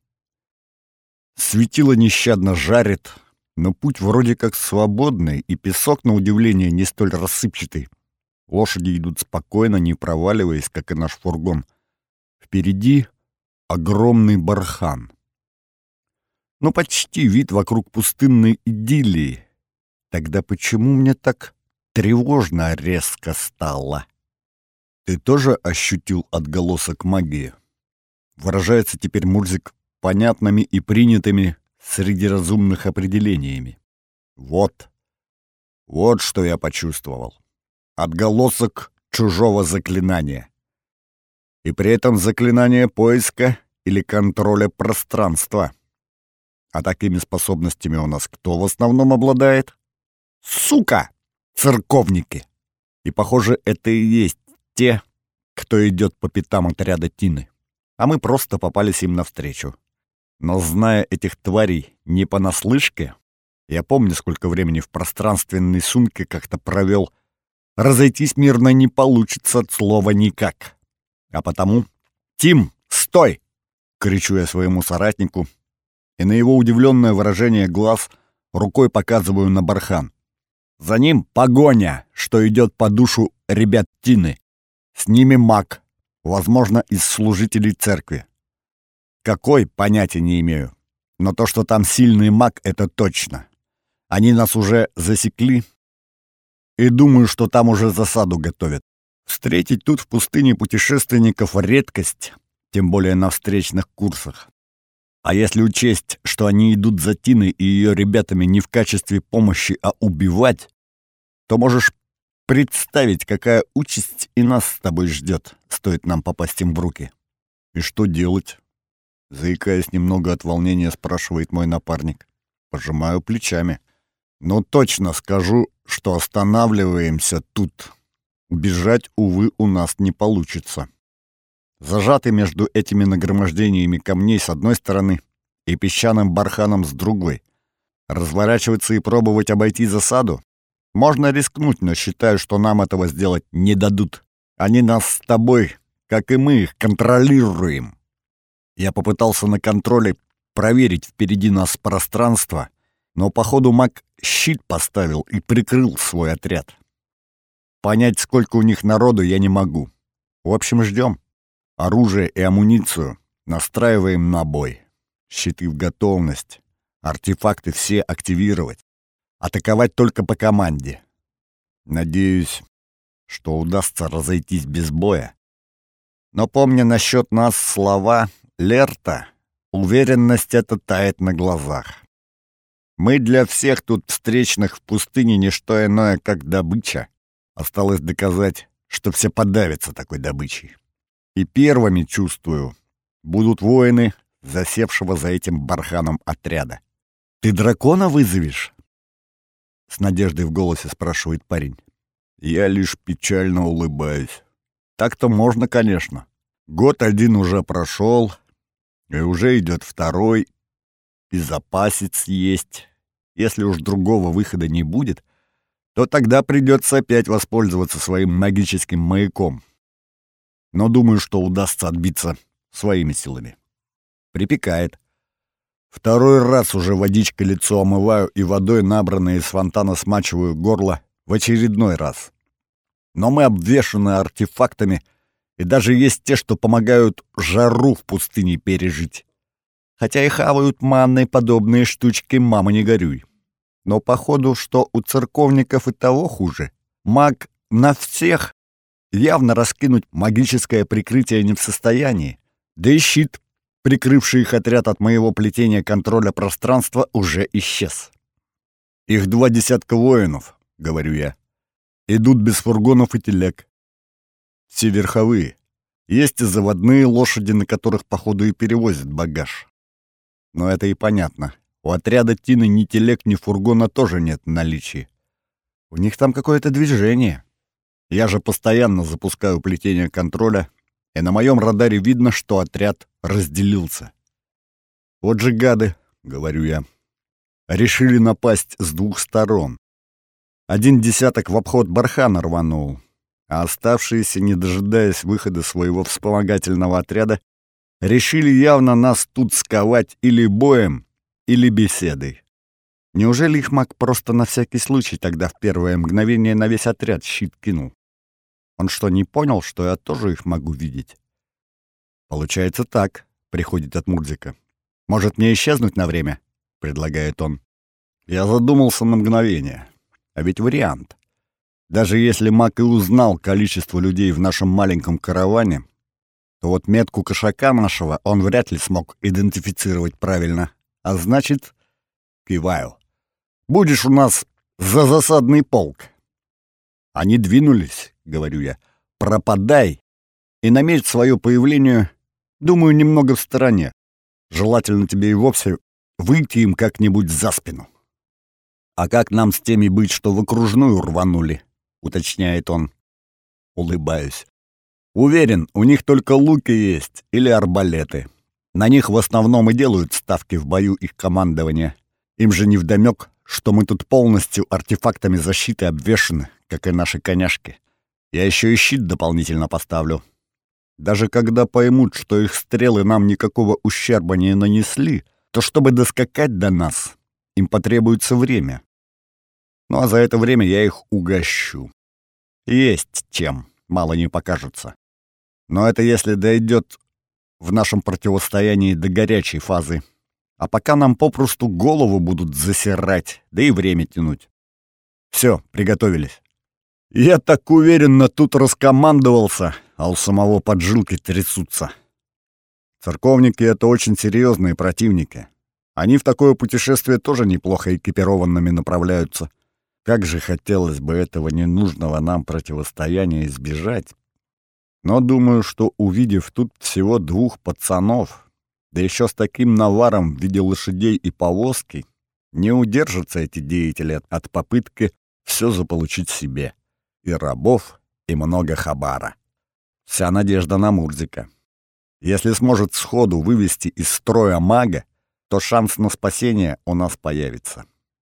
Светило нещадно жарит, но путь вроде как свободный, и песок, на удивление, не столь рассыпчатый. Лошади идут спокойно, не проваливаясь, как и наш фургон. Впереди огромный бархан. Ну, почти вид вокруг пустынной идиллии. Тогда почему мне так тревожно резко стало? Ты тоже ощутил отголосок магии? Выражается теперь Мурзик понятными и принятыми среди разумных определениями. Вот. Вот что я почувствовал. Отголосок чужого заклинания. И при этом заклинание поиска или контроля пространства. А такими способностями у нас кто в основном обладает? Сука! Церковники! И, похоже, это и есть те, кто идет по пятам отряда Тины. А мы просто попались им навстречу. Но зная этих тварей не понаслышке, я помню, сколько времени в пространственной сумке как-то провел. Разойтись мирно не получится от слова никак. А потому «Тим, стой!» — кричу я своему соратнику, и на его удивленное выражение глаз рукой показываю на бархан. За ним погоня, что идет по душу ребят Тины. С ними маг, возможно, из служителей церкви. Какой, понятия не имею. Но то, что там сильный маг, это точно. Они нас уже засекли, и думаю, что там уже засаду готовят. Встретить тут в пустыне путешественников — редкость, тем более на встречных курсах. А если учесть, что они идут за Тиной и ее ребятами не в качестве помощи, а убивать, то можешь представить, какая участь и нас с тобой ждет, стоит нам попасть им в руки. И что делать? Заикаясь немного от волнения, спрашивает мой напарник. Пожимаю плечами. Но точно скажу, что останавливаемся тут. Бежать, увы, у нас не получится. Зажатый между этими нагромождениями камней с одной стороны и песчаным барханом с другой. Разворачиваться и пробовать обойти засаду? Можно рискнуть, но считаю, что нам этого сделать не дадут. Они нас с тобой, как и мы их, контролируем. Я попытался на контроле проверить впереди нас пространство, но, походу, маг щит поставил и прикрыл свой отряд. Понять, сколько у них народу, я не могу. В общем, ждем. Оружие и амуницию настраиваем на бой. Щиты в готовность. Артефакты все активировать. Атаковать только по команде. Надеюсь, что удастся разойтись без боя. Но помня насчет нас слова Лерта, уверенность эта тает на глазах. Мы для всех тут встречных в пустыне не что иное, как добыча. Осталось доказать, что все подавятся такой добычей. И первыми, чувствую, будут воины, засевшего за этим барханом отряда. «Ты дракона вызовешь?» С надеждой в голосе спрашивает парень. Я лишь печально улыбаюсь. Так-то можно, конечно. Год один уже прошел, и уже идет второй, и есть. Если уж другого выхода не будет, то тогда придется опять воспользоваться своим магическим маяком. Но думаю, что удастся отбиться своими силами. Припекает. Второй раз уже водичкой лицо омываю и водой, набранной из фонтана, смачиваю горло в очередной раз. Но мы обвешаны артефактами — и даже есть те, что помогают жару в пустыне пережить. Хотя и хавают манной подобные штучки, мама не горюй. Но походу, что у церковников и того хуже. Маг на всех явно раскинуть магическое прикрытие не в состоянии. Да и щит, прикрывший их отряд от моего плетения контроля пространства, уже исчез. «Их два десятка воинов», — говорю я. «Идут без фургонов и телег. Все верховые. Есть и заводные лошади, на которых, походу, и перевозят багаж. Но это и понятно. У отряда Тины ни телег, ни фургона тоже нет в наличии. У них там какое-то движение. Я же постоянно запускаю плетение контроля, и на моем радаре видно, что отряд разделился. Вот же гады, говорю я. Решили напасть с двух сторон. Один десяток в обход бархана рванул, а оставшиеся, не дожидаясь выхода своего вспомогательного отряда, решили явно нас тут сковать или боем, или беседой. Неужели их маг просто на всякий случай тогда в первое мгновение на весь отряд щит кинул? Он что, не понял, что я тоже их могу видеть? Получается так, приходит от Мурзика. Может, мне исчезнуть на время? Предлагает он. Я задумался на мгновение. А ведь вариант. Даже если маг и узнал количество людей в нашем маленьком караване, то вот метку кошака нашего он вряд ли смог идентифицировать правильно. А значит, киваю. Будешь у нас за засадный полк. Они двинулись, говорю я. Пропадай и наметь свое появление, думаю, немного в стороне. Желательно тебе и вовсе выйти им как-нибудь за спину. А как нам с теми быть, что в окружную рванули? уточняет он. Улыбаюсь. Уверен, у них только луки есть или арбалеты. На них в основном и делают ставки в бою их командования. Им же не вдомёк, что мы тут полностью артефактами защиты обвешаны, как и наши коняшки. Я еще и щит дополнительно поставлю. Даже когда поймут, что их стрелы нам никакого ущерба не нанесли, то чтобы доскакать до нас, им потребуется время. Ну а за это время я их угощу. Есть чем, мало не покажется. Но это если дойдет в нашем противостоянии до горячей фазы. А пока нам попросту голову будут засирать, да и время тянуть. Все, приготовились. Я так уверенно тут раскомандовался, а у самого поджилки трясутся. Церковники — это очень серьезные противники. Они в такое путешествие тоже неплохо экипированными направляются. Как же хотелось бы этого ненужного нам противостояния избежать. Но думаю, что увидев тут всего двух пацанов, да еще с таким наваром в виде лошадей и повозки, не удержатся эти деятели от попытки все заполучить себе. И рабов, и много хабара. Вся надежда на Мурзика. Если сможет сходу вывести из строя мага, то шанс на спасение у нас появится.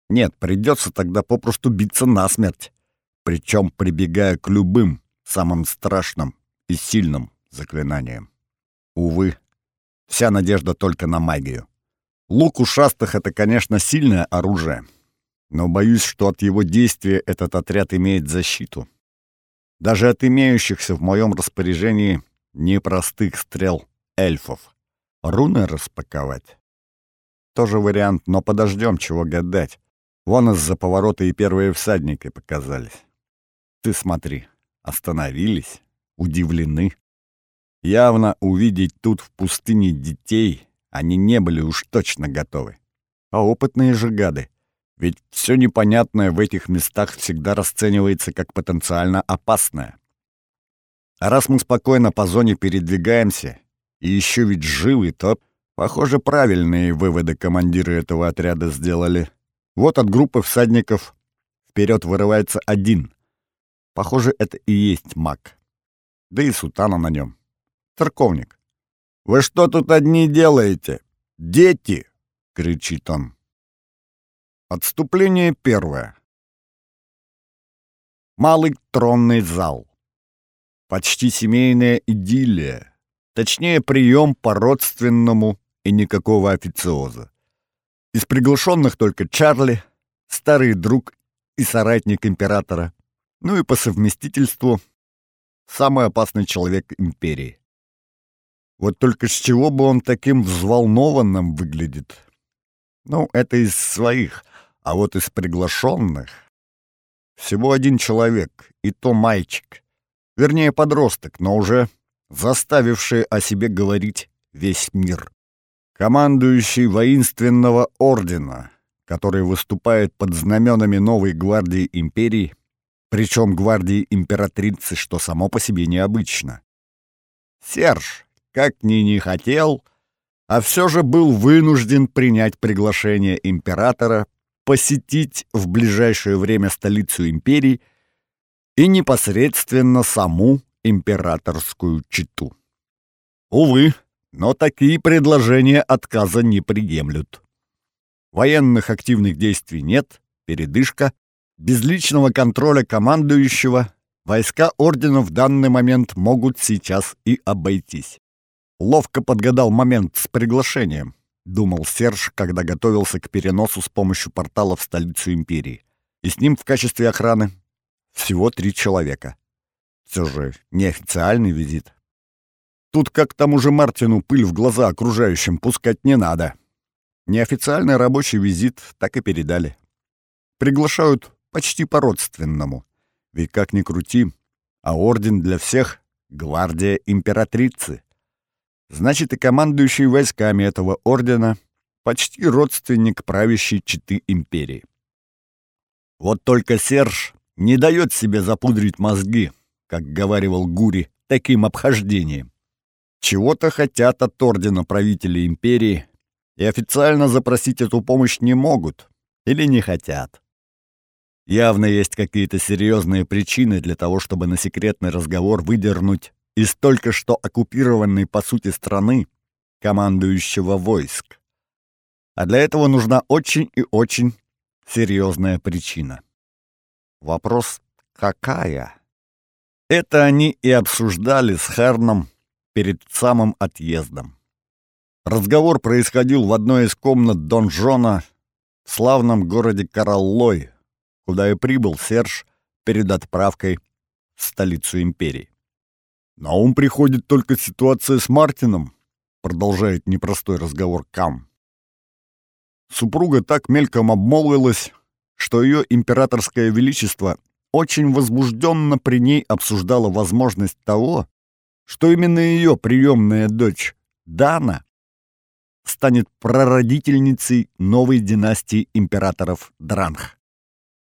Нет, придется тогда попросту биться насмерть, причем прибегая к любым, самым страшным и сильным заклинаниям. Увы, вся надежда только на магию. Лук ушастых — это, конечно, сильное оружие, но боюсь, что от его действия этот отряд имеет защиту. Даже от имеющихся в моем распоряжении непростых стрел эльфов. Руны распаковать? Тоже вариант, но подождем, чего гадать. Вон из-за поворота и первые всадники показались. Ты смотри, остановились, удивлены. Явно увидеть тут в пустыне детей они не были уж точно готовы. А опытные же гады. Ведь все непонятное в этих местах всегда расценивается как потенциально опасное. А раз мы спокойно по зоне передвигаемся, и еще ведь живы, то, похоже, правильные выводы командиры этого отряда сделали. Вот от группы всадников вперед вырывается один. Похоже, это и есть маг. Да и сутана на нем. Церковник. «Вы что тут одни делаете? Дети!» — кричит он. Отступление первое. Малый тронный зал. Почти семейная идиллия. Точнее, прием по-родственному и никакого официоза. Из приглашенных только Чарли, старый друг и соратник императора, ну и по совместительству самый опасный человек империи. Вот только с чего бы он таким взволнованным выглядит? Ну, это из своих, а вот из приглашенных всего один человек, и то мальчик. Вернее, подросток, но уже заставивший о себе говорить весь мир. Командующий воинственного ордена, который выступает под знаменами новой гвардии империи, причем гвардии императрицы, что само по себе необычно. Серж, как ни не хотел, а все же был вынужден принять приглашение императора посетить в ближайшее время столицу империи и непосредственно саму императорскую читу. Увы, но такие предложения отказа не приемлют. Военных активных действий нет, передышка. Без личного контроля командующего войска ордена в данный момент могут сейчас и обойтись. Ловко подгадал момент с приглашением, думал Серж, когда готовился к переносу с помощью портала в столицу империи. И с ним в качестве охраны всего три человека. Все же неофициальный визит. Тут как тому же Мартину пыль в глаза окружающим пускать не надо. Неофициальный рабочий визит так и передали. Приглашают почти по-родственному. Ведь как ни крути, а орден для всех — гвардия императрицы. Значит, и командующий войсками этого ордена почти родственник правящей четы империи. Вот только Серж не дает себе запудрить мозги, как говаривал Гури, таким обхождением. Чего-то хотят от ордена правителей империи и официально запросить эту помощь не могут или не хотят. Явно есть какие-то серьезные причины для того, чтобы на секретный разговор выдернуть из только что оккупированной по сути страны командующего войск. А для этого нужна очень и очень серьезная причина. Вопрос «какая?» Это они и обсуждали с Херном перед самым отъездом. Разговор происходил в одной из комнат донжона в славном городе Караллой, куда и прибыл Серж перед отправкой в столицу империи. «На ум приходит только ситуация с Мартином», — продолжает непростой разговор Кам. Супруга так мельком обмолвилась, что ее императорское величество очень возбужденно при ней обсуждала возможность того, что именно ее приемная дочь Дана станет прародительницей новой династии императоров Дранх.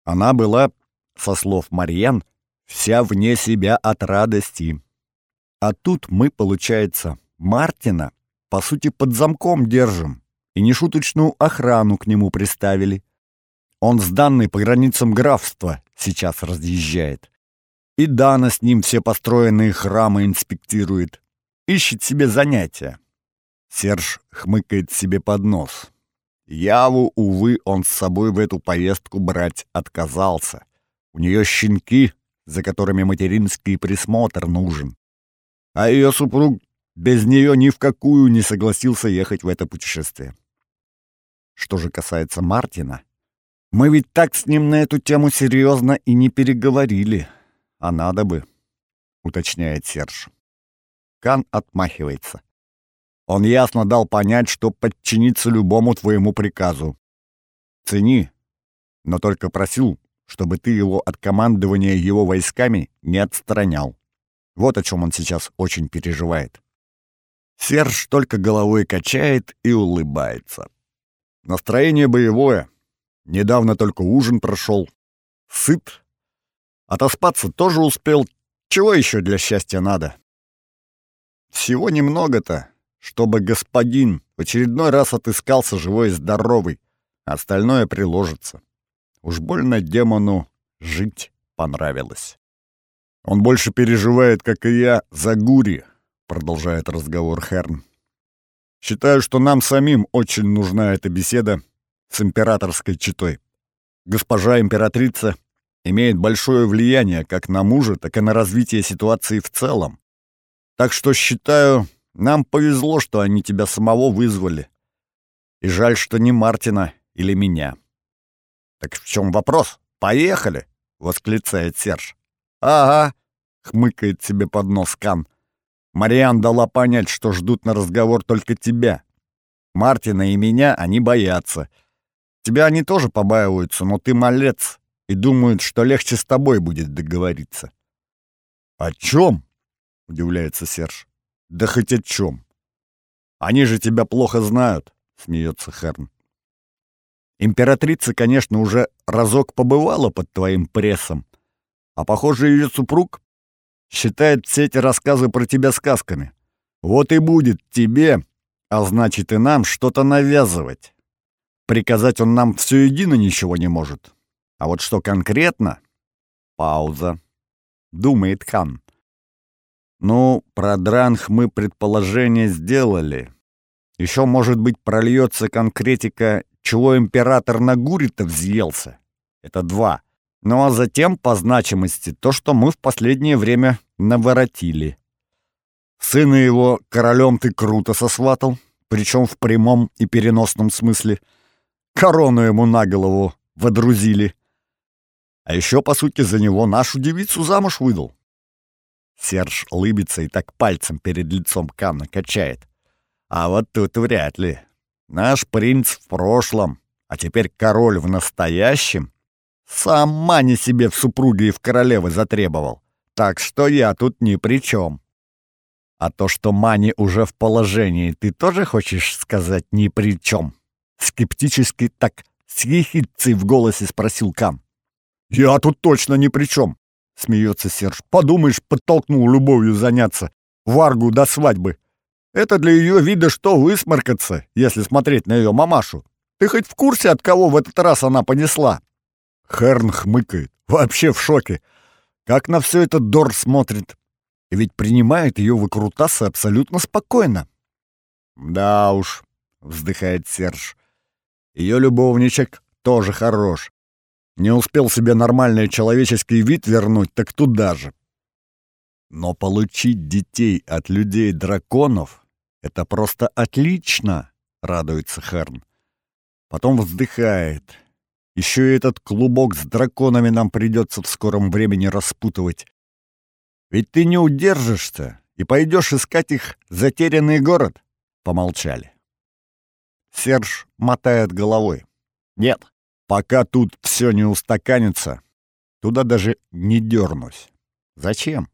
Она была, со слов Марьян, вся вне себя от радости. А тут мы, получается, Мартина, по сути, под замком держим и нешуточную охрану к нему приставили. Он с данной по границам графства сейчас разъезжает. И Дана с ним все построенные храмы инспектирует. Ищет себе занятия. Серж хмыкает себе под нос. Яву, увы, он с собой в эту поездку брать отказался. У нее щенки, за которыми материнский присмотр нужен а ее супруг без нее ни в какую не согласился ехать в это путешествие. Что же касается Мартина, мы ведь так с ним на эту тему серьезно и не переговорили, а надо бы, уточняет Серж. Кан отмахивается. Он ясно дал понять, что подчинится любому твоему приказу. Цени, но только просил, чтобы ты его от командования его войсками не отстранял. Вот о чем он сейчас очень переживает. Серж только головой качает и улыбается. Настроение боевое. Недавно только ужин прошел. Сыт. Отоспаться тоже успел. Чего еще для счастья надо? Всего немного-то, чтобы господин в очередной раз отыскался живой и здоровый. Остальное приложится. Уж больно демону жить понравилось. Он больше переживает, как и я, за Гури, продолжает разговор Херн. Считаю, что нам самим очень нужна эта беседа с императорской четой. Госпожа императрица имеет большое влияние как на мужа, так и на развитие ситуации в целом. Так что считаю, нам повезло, что они тебя самого вызвали. И жаль, что не Мартина или меня. Так в чем вопрос? Поехали, восклицает Серж. «Ага», — хмыкает себе под нос Кан. «Мариан дала понять, что ждут на разговор только тебя. Мартина и меня они боятся. Тебя они тоже побаиваются, но ты малец и думают, что легче с тобой будет договориться». «О чем?» — удивляется Серж. «Да хоть о чем. Они же тебя плохо знают», — смеется Херн. «Императрица, конечно, уже разок побывала под твоим прессом, а, похоже, ее супруг считает все эти рассказы про тебя сказками. Вот и будет тебе, а значит и нам, что-то навязывать. Приказать он нам все едино ничего не может. А вот что конкретно? Пауза. Думает хан. Ну, про дранх мы предположение сделали. Еще, может быть, прольется конкретика чего император на гуре-то взъелся. Это два. Ну а затем по значимости то, что мы в последнее время наворотили. Сына его королем ты круто сосватал, причем в прямом и переносном смысле. Корону ему на голову водрузили. А еще, по сути, за него нашу девицу замуж выдал. Серж лыбится и так пальцем перед лицом Камна качает. А вот тут вряд ли. Наш принц в прошлом, а теперь король в настоящем, сам Мани себе в супруге и в королевы затребовал. Так что я тут ни при чем. А то, что Мани уже в положении, ты тоже хочешь сказать ни при чем? Скептически так с ехидцей в голосе спросил Кам. «Я тут точно ни при чем», — смеется Серж. «Подумаешь, подтолкнул любовью заняться. Варгу до свадьбы. Это для ее вида что высморкаться, если смотреть на ее мамашу. Ты хоть в курсе, от кого в этот раз она понесла?» Херн хмыкает. Вообще в шоке. Как на все это Дор смотрит. Ведь принимает ее выкрутасы абсолютно спокойно. «Да уж», — вздыхает Серж. Ее любовничек тоже хорош. Не успел себе нормальный человеческий вид вернуть, так туда же. Но получить детей от людей-драконов — это просто отлично, радуется Херн. Потом вздыхает. Еще и этот клубок с драконами нам придется в скором времени распутывать. Ведь ты не удержишься и пойдешь искать их затерянный город. Помолчали. Серж мотает головой. Нет, пока тут все не устаканится, туда даже не дернусь. Зачем?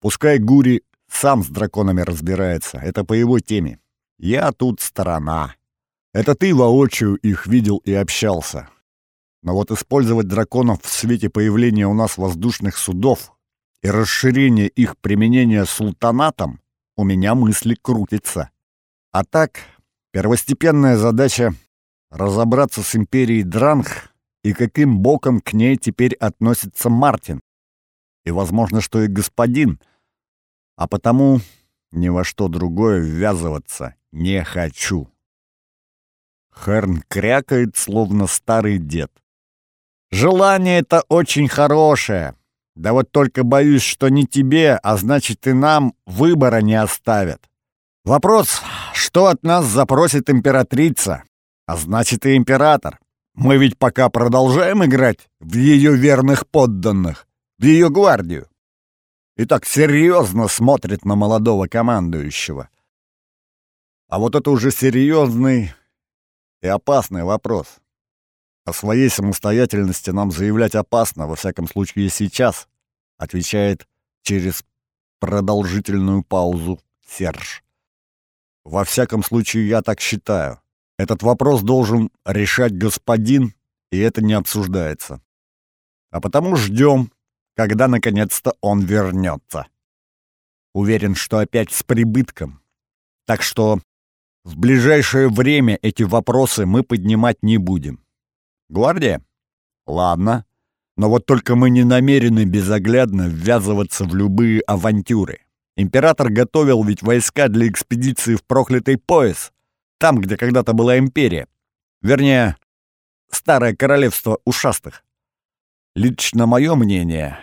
Пускай Гури сам с драконами разбирается, это по его теме. Я тут сторона. Это ты воочию их видел и общался. Но вот использовать драконов в свете появления у нас воздушных судов и расширения их применения султанатом у меня мысли крутятся. А так, Первостепенная задача — разобраться с империей Дранг и каким боком к ней теперь относится Мартин. И, возможно, что и господин. А потому ни во что другое ввязываться не хочу. Херн крякает, словно старый дед. «Желание это очень хорошее. Да вот только боюсь, что не тебе, а значит и нам выбора не оставят. Вопрос, что от нас запросит императрица, а значит и император. Мы ведь пока продолжаем играть в ее верных подданных, в ее гвардию. И так серьезно смотрит на молодого командующего. А вот это уже серьезный и опасный вопрос. О своей самостоятельности нам заявлять опасно, во всяком случае сейчас, отвечает через продолжительную паузу Серж. Во всяком случае, я так считаю. Этот вопрос должен решать господин, и это не обсуждается. А потому ждем, когда наконец-то он вернется. Уверен, что опять с прибытком. Так что в ближайшее время эти вопросы мы поднимать не будем. Гвардия? Ладно. Но вот только мы не намерены безоглядно ввязываться в любые авантюры. Император готовил ведь войска для экспедиции в проклятый пояс, там, где когда-то была империя. Вернее, старое королевство ушастых. Лично мое мнение,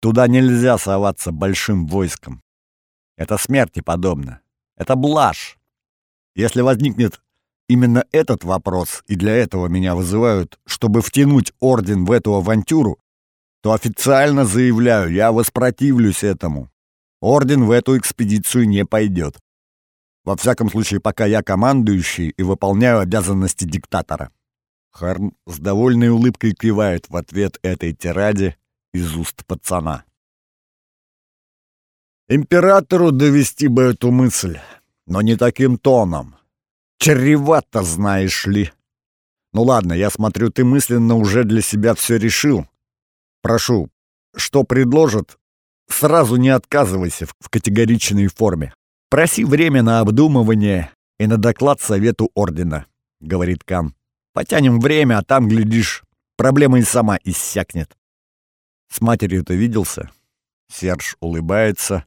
туда нельзя соваться большим войском. Это смерти подобно. Это блажь. Если возникнет именно этот вопрос, и для этого меня вызывают, чтобы втянуть орден в эту авантюру, то официально заявляю, я воспротивлюсь этому. Орден в эту экспедицию не пойдет. Во всяком случае, пока я командующий и выполняю обязанности диктатора. Харн с довольной улыбкой кивает в ответ этой тираде из уст пацана. Императору довести бы эту мысль, но не таким тоном. Чревато, знаешь ли. Ну ладно, я смотрю, ты мысленно уже для себя все решил. Прошу, что предложат, Сразу не отказывайся в категоричной форме. Проси время на обдумывание и на доклад Совету Ордена, — говорит Кан. Потянем время, а там, глядишь, проблема и сама иссякнет. С матерью-то виделся? Серж улыбается,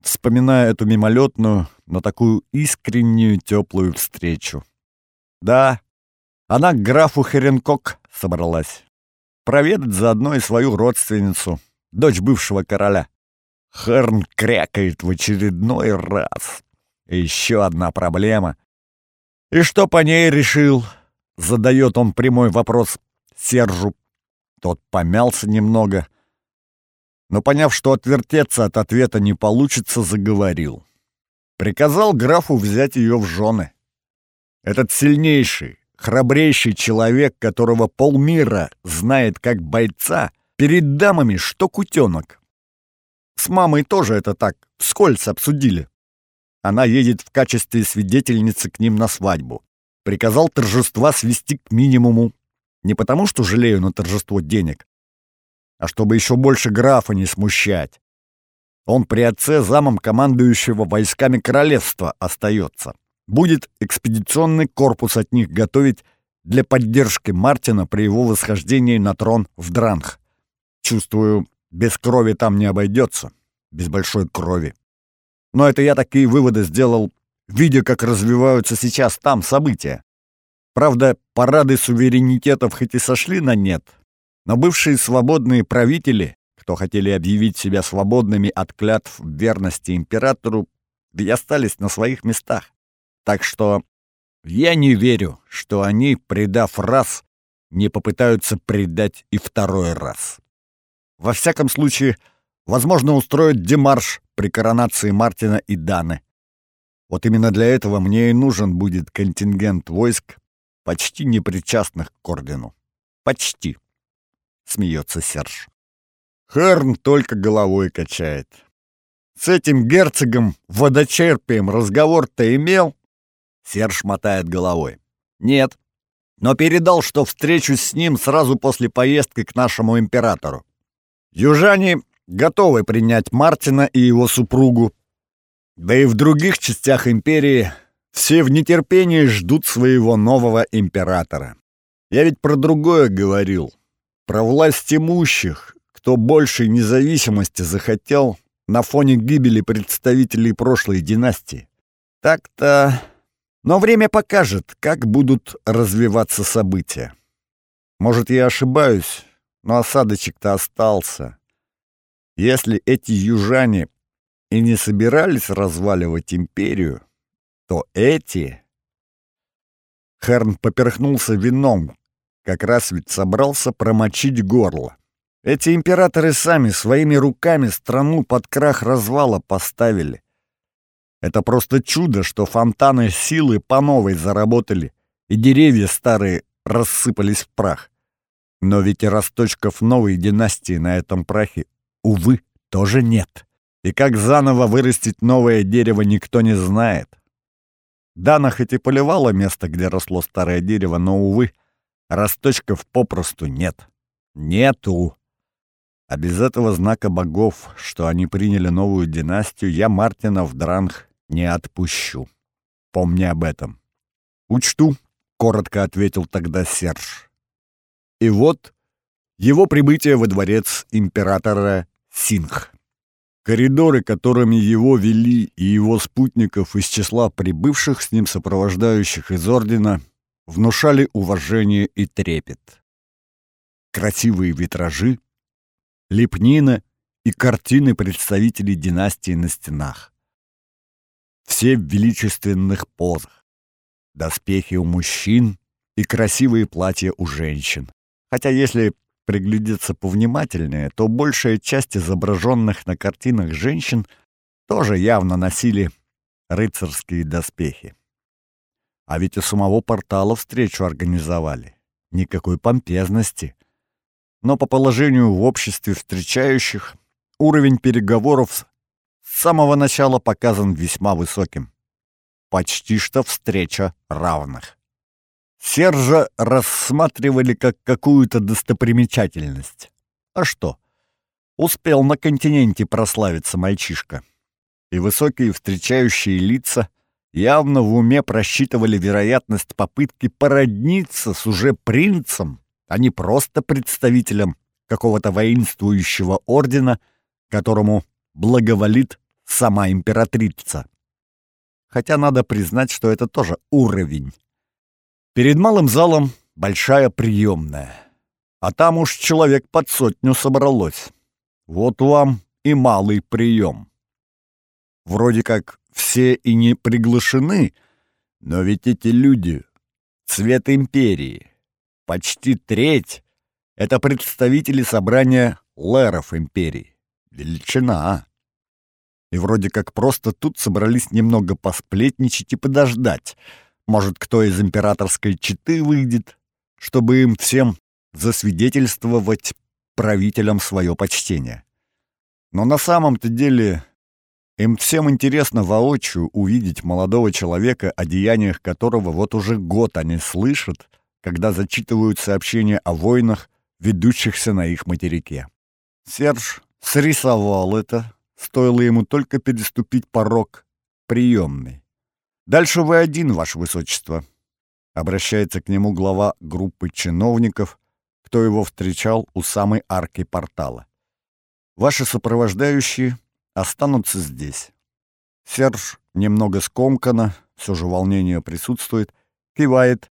вспоминая эту мимолетную, но такую искреннюю теплую встречу. Да, Она к графу Херенкок собралась. Проведать заодно и свою родственницу, дочь бывшего короля. Херн крякает в очередной раз. Еще одна проблема. И что по ней решил? Задает он прямой вопрос Сержу. Тот помялся немного, но, поняв, что отвертеться от ответа не получится, заговорил. Приказал графу взять ее в жены. Этот сильнейший, храбрейший человек, которого полмира знает как бойца, перед дамами что кутенок. С мамой тоже это так, вскользь обсудили. Она едет в качестве свидетельницы к ним на свадьбу. Приказал торжества свести к минимуму. Не потому, что жалею на торжество денег, а чтобы еще больше графа не смущать. Он при отце замом командующего войсками королевства остается. Будет экспедиционный корпус от них готовить для поддержки Мартина при его восхождении на трон в Дранг. Чувствую, без крови там не обойдется, без большой крови. Но это я такие выводы сделал, видя, как развиваются сейчас там события. Правда, парады суверенитетов хоть и сошли на нет, но бывшие свободные правители, кто хотели объявить себя свободными от клятв верности императору, ведь остались на своих местах. Так что я не верю, что они, предав раз, не попытаются предать и второй раз. Во всяком случае, возможно устроить демарш при коронации Мартина и Даны. Вот именно для этого мне и нужен будет контингент войск, почти непричастных к ордену. Почти. — смеется Серж. Херн только головой качает. С этим герцогом водочерпием разговор-то имел? Серж мотает головой. Нет. Но передал, что встречусь с ним сразу после поездки к нашему императору. Южане готовы принять Мартина и его супругу. Да и в других частях империи все в нетерпении ждут своего нового императора. Я ведь про другое говорил про власть имущих, кто большей независимости захотел на фоне гибели представителей прошлой династии. Так-то... Но время покажет, как будут развиваться события. Может, я ошибаюсь, но осадочек-то остался. Если эти южане и не собирались разваливать империю, то эти... Херн поперхнулся вином, как раз ведь собрался промочить горло. Эти императоры сами своими руками страну под крах развала поставили. Это просто чудо, что фонтаны силы по новой заработали, и деревья старые рассыпались в прах. Но ведь и росточков новой династии на этом прахе, увы, тоже нет. И как заново вырастить новое дерево, никто не знает. Дана хоть и поливала место, где росло старое дерево, но, увы, Росточков попросту нет. Нету. А без этого знака богов, что они приняли новую династию, я Мартина в Дранг не отпущу. Помни об этом. Учту, — коротко ответил тогда Серж. И вот его прибытие во дворец императора Сингх. Коридоры, которыми его вели и его спутников из числа прибывших с ним сопровождающих из ордена — внушали уважение и трепет. Красивые витражи, лепнина и картины представителей династии на стенах. Все в величественных позах. Доспехи у мужчин и красивые платья у женщин. Хотя если приглядеться повнимательнее, то большая часть изображенных на картинах женщин тоже явно носили рыцарские доспехи. А ведь у самого портала встречу организовали. Никакой помпезности. Но по положению в обществе встречающих уровень переговоров с самого начала показан весьма высоким. Почти что встреча равных. Сержа рассматривали как какую-то достопримечательность. А что? Успел на континенте прославиться мальчишка. И высокие встречающие лица явно в уме просчитывали вероятность попытки породниться с уже принцем, а не просто представителем какого-то воинствующего ордена, которому благоволит сама императрица. Хотя надо признать, что это тоже уровень. Перед малым залом большая приемная. А там уж человек под сотню собралось. Вот вам и малый прием. Вроде как все и не приглашены, но ведь эти люди — цвет империи. Почти треть — это представители собрания лэров империи. Величина. И вроде как просто тут собрались немного посплетничать и подождать. Может, кто из императорской четы выйдет, чтобы им всем засвидетельствовать правителям свое почтение. Но на самом-то деле им всем интересно воочию увидеть молодого человека, о деяниях которого вот уже год они слышат, когда зачитывают сообщения о войнах, ведущихся на их материке. Серж срисовал это, стоило ему только переступить порог приемный. «Дальше вы один, ваше высочество», — обращается к нему глава группы чиновников, кто его встречал у самой арки портала. «Ваши сопровождающие останутся здесь». Серж немного скомканно, все же волнение присутствует, кивает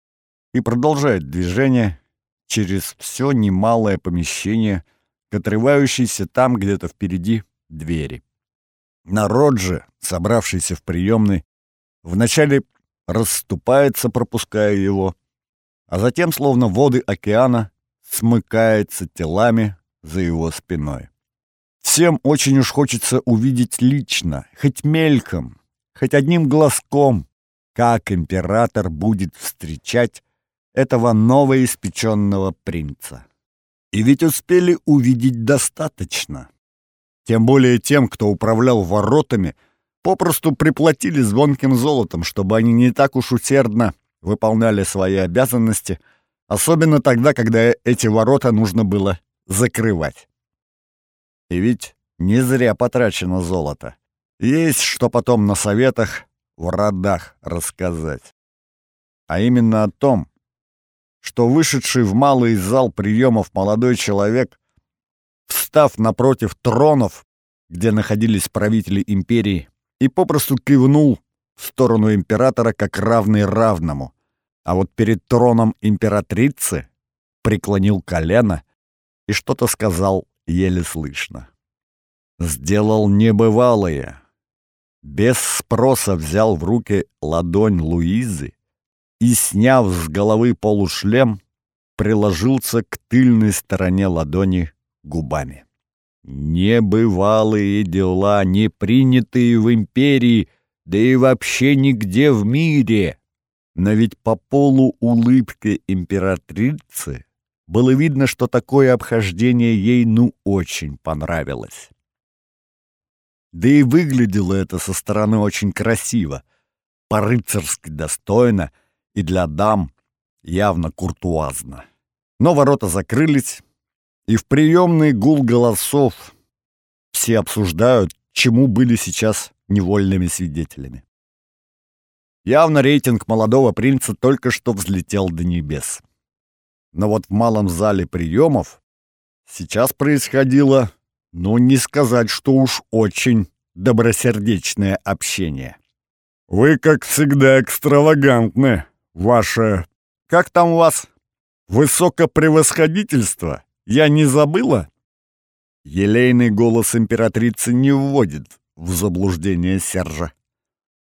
и продолжает движение через все немалое помещение к отрывающейся там где-то впереди двери. Народ же, собравшийся в приемной, вначале расступается, пропуская его, а затем, словно воды океана, смыкается телами за его спиной. Всем очень уж хочется увидеть лично, хоть мельком, хоть одним глазком, как император будет встречать этого новоиспеченного принца. И ведь успели увидеть достаточно. Тем более тем, кто управлял воротами, попросту приплатили звонким золотом, чтобы они не так уж усердно выполняли свои обязанности, особенно тогда, когда эти ворота нужно было закрывать. И ведь не зря потрачено золото. Есть что потом на советах в родах рассказать. А именно о том, что вышедший в малый зал приемов молодой человек, встав напротив тронов, где находились правители империи, и попросту кивнул в сторону императора как равный равному, а вот перед троном императрицы преклонил колено и что-то сказал еле слышно. Сделал небывалое. Без спроса взял в руки ладонь Луизы и, сняв с головы полушлем, приложился к тыльной стороне ладони губами. Небывалые дела, не принятые в империи, да и вообще нигде в мире. Но ведь по полу улыбки императрицы было видно, что такое обхождение ей ну очень понравилось. Да и выглядело это со стороны очень красиво, по-рыцарски достойно — и для дам явно куртуазно. Но ворота закрылись, и в приемный гул голосов все обсуждают, чему были сейчас невольными свидетелями. Явно рейтинг молодого принца только что взлетел до небес. Но вот в малом зале приемов сейчас происходило, ну, не сказать, что уж очень добросердечное общение. «Вы, как всегда, экстравагантны», ваше... Как там у вас? Высокопревосходительство? Я не забыла?» Елейный голос императрицы не вводит в заблуждение Сержа.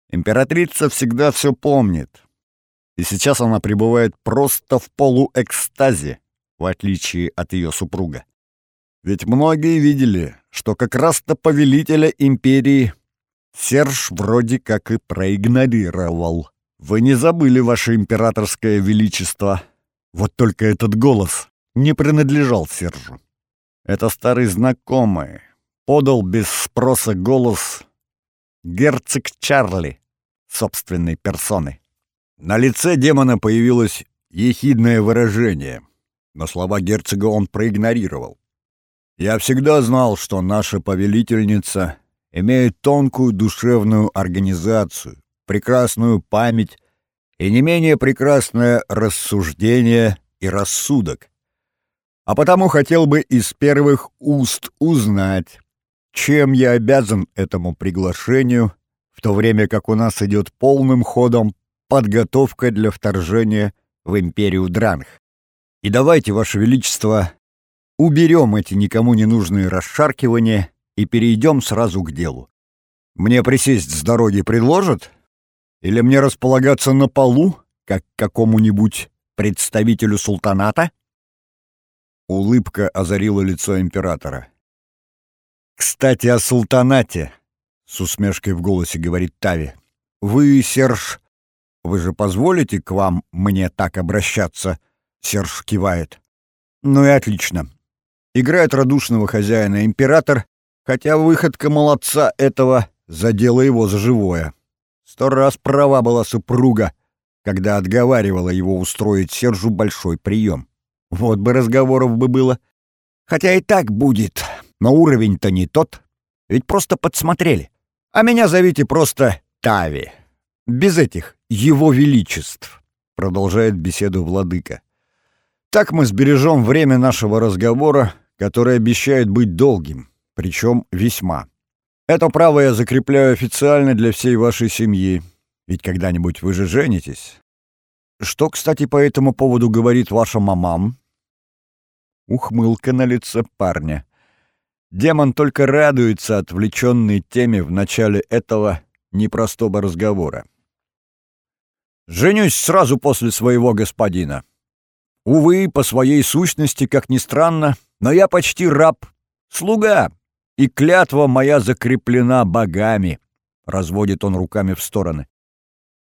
Императрица всегда все помнит. И сейчас она пребывает просто в полуэкстазе, в отличие от ее супруга. Ведь многие видели, что как раз-то повелителя империи Серж вроде как и проигнорировал. «Вы не забыли, ваше императорское величество!» Вот только этот голос не принадлежал Сержу. Это старый знакомый. Подал без спроса голос герцог Чарли собственной персоны. На лице демона появилось ехидное выражение, но слова герцога он проигнорировал. «Я всегда знал, что наша повелительница имеет тонкую душевную организацию, прекрасную память и не менее прекрасное рассуждение и рассудок. А потому хотел бы из первых уст узнать, чем я обязан этому приглашению, в то время как у нас идет полным ходом подготовка для вторжения в империю Дранг. И давайте, Ваше Величество, уберем эти никому не нужные расшаркивания и перейдем сразу к делу. Мне присесть с дороги предложат? Или мне располагаться на полу, как какому-нибудь представителю султаната?» Улыбка озарила лицо императора. «Кстати, о султанате», — с усмешкой в голосе говорит Тави. «Вы, Серж, вы же позволите к вам мне так обращаться?» Серж кивает. «Ну и отлично. Играет радушного хозяина император, хотя выходка молодца этого задела его за живое. Сто раз права была супруга, когда отговаривала его устроить Сержу большой прием. Вот бы разговоров бы было. Хотя и так будет, но уровень-то не тот. Ведь просто подсмотрели. А меня зовите просто Тави. Без этих «его величеств», — продолжает беседу владыка. Так мы сбережем время нашего разговора, который обещает быть долгим, причем весьма. Это право я закрепляю официально для всей вашей семьи, ведь когда-нибудь вы же женитесь. Что, кстати, по этому поводу говорит ваша мамам? Ухмылка на лице парня. Демон только радуется отвлеченной теме в начале этого непростого разговора. «Женюсь сразу после своего господина. Увы, по своей сущности, как ни странно, но я почти раб, слуга, и клятва моя закреплена богами», — разводит он руками в стороны.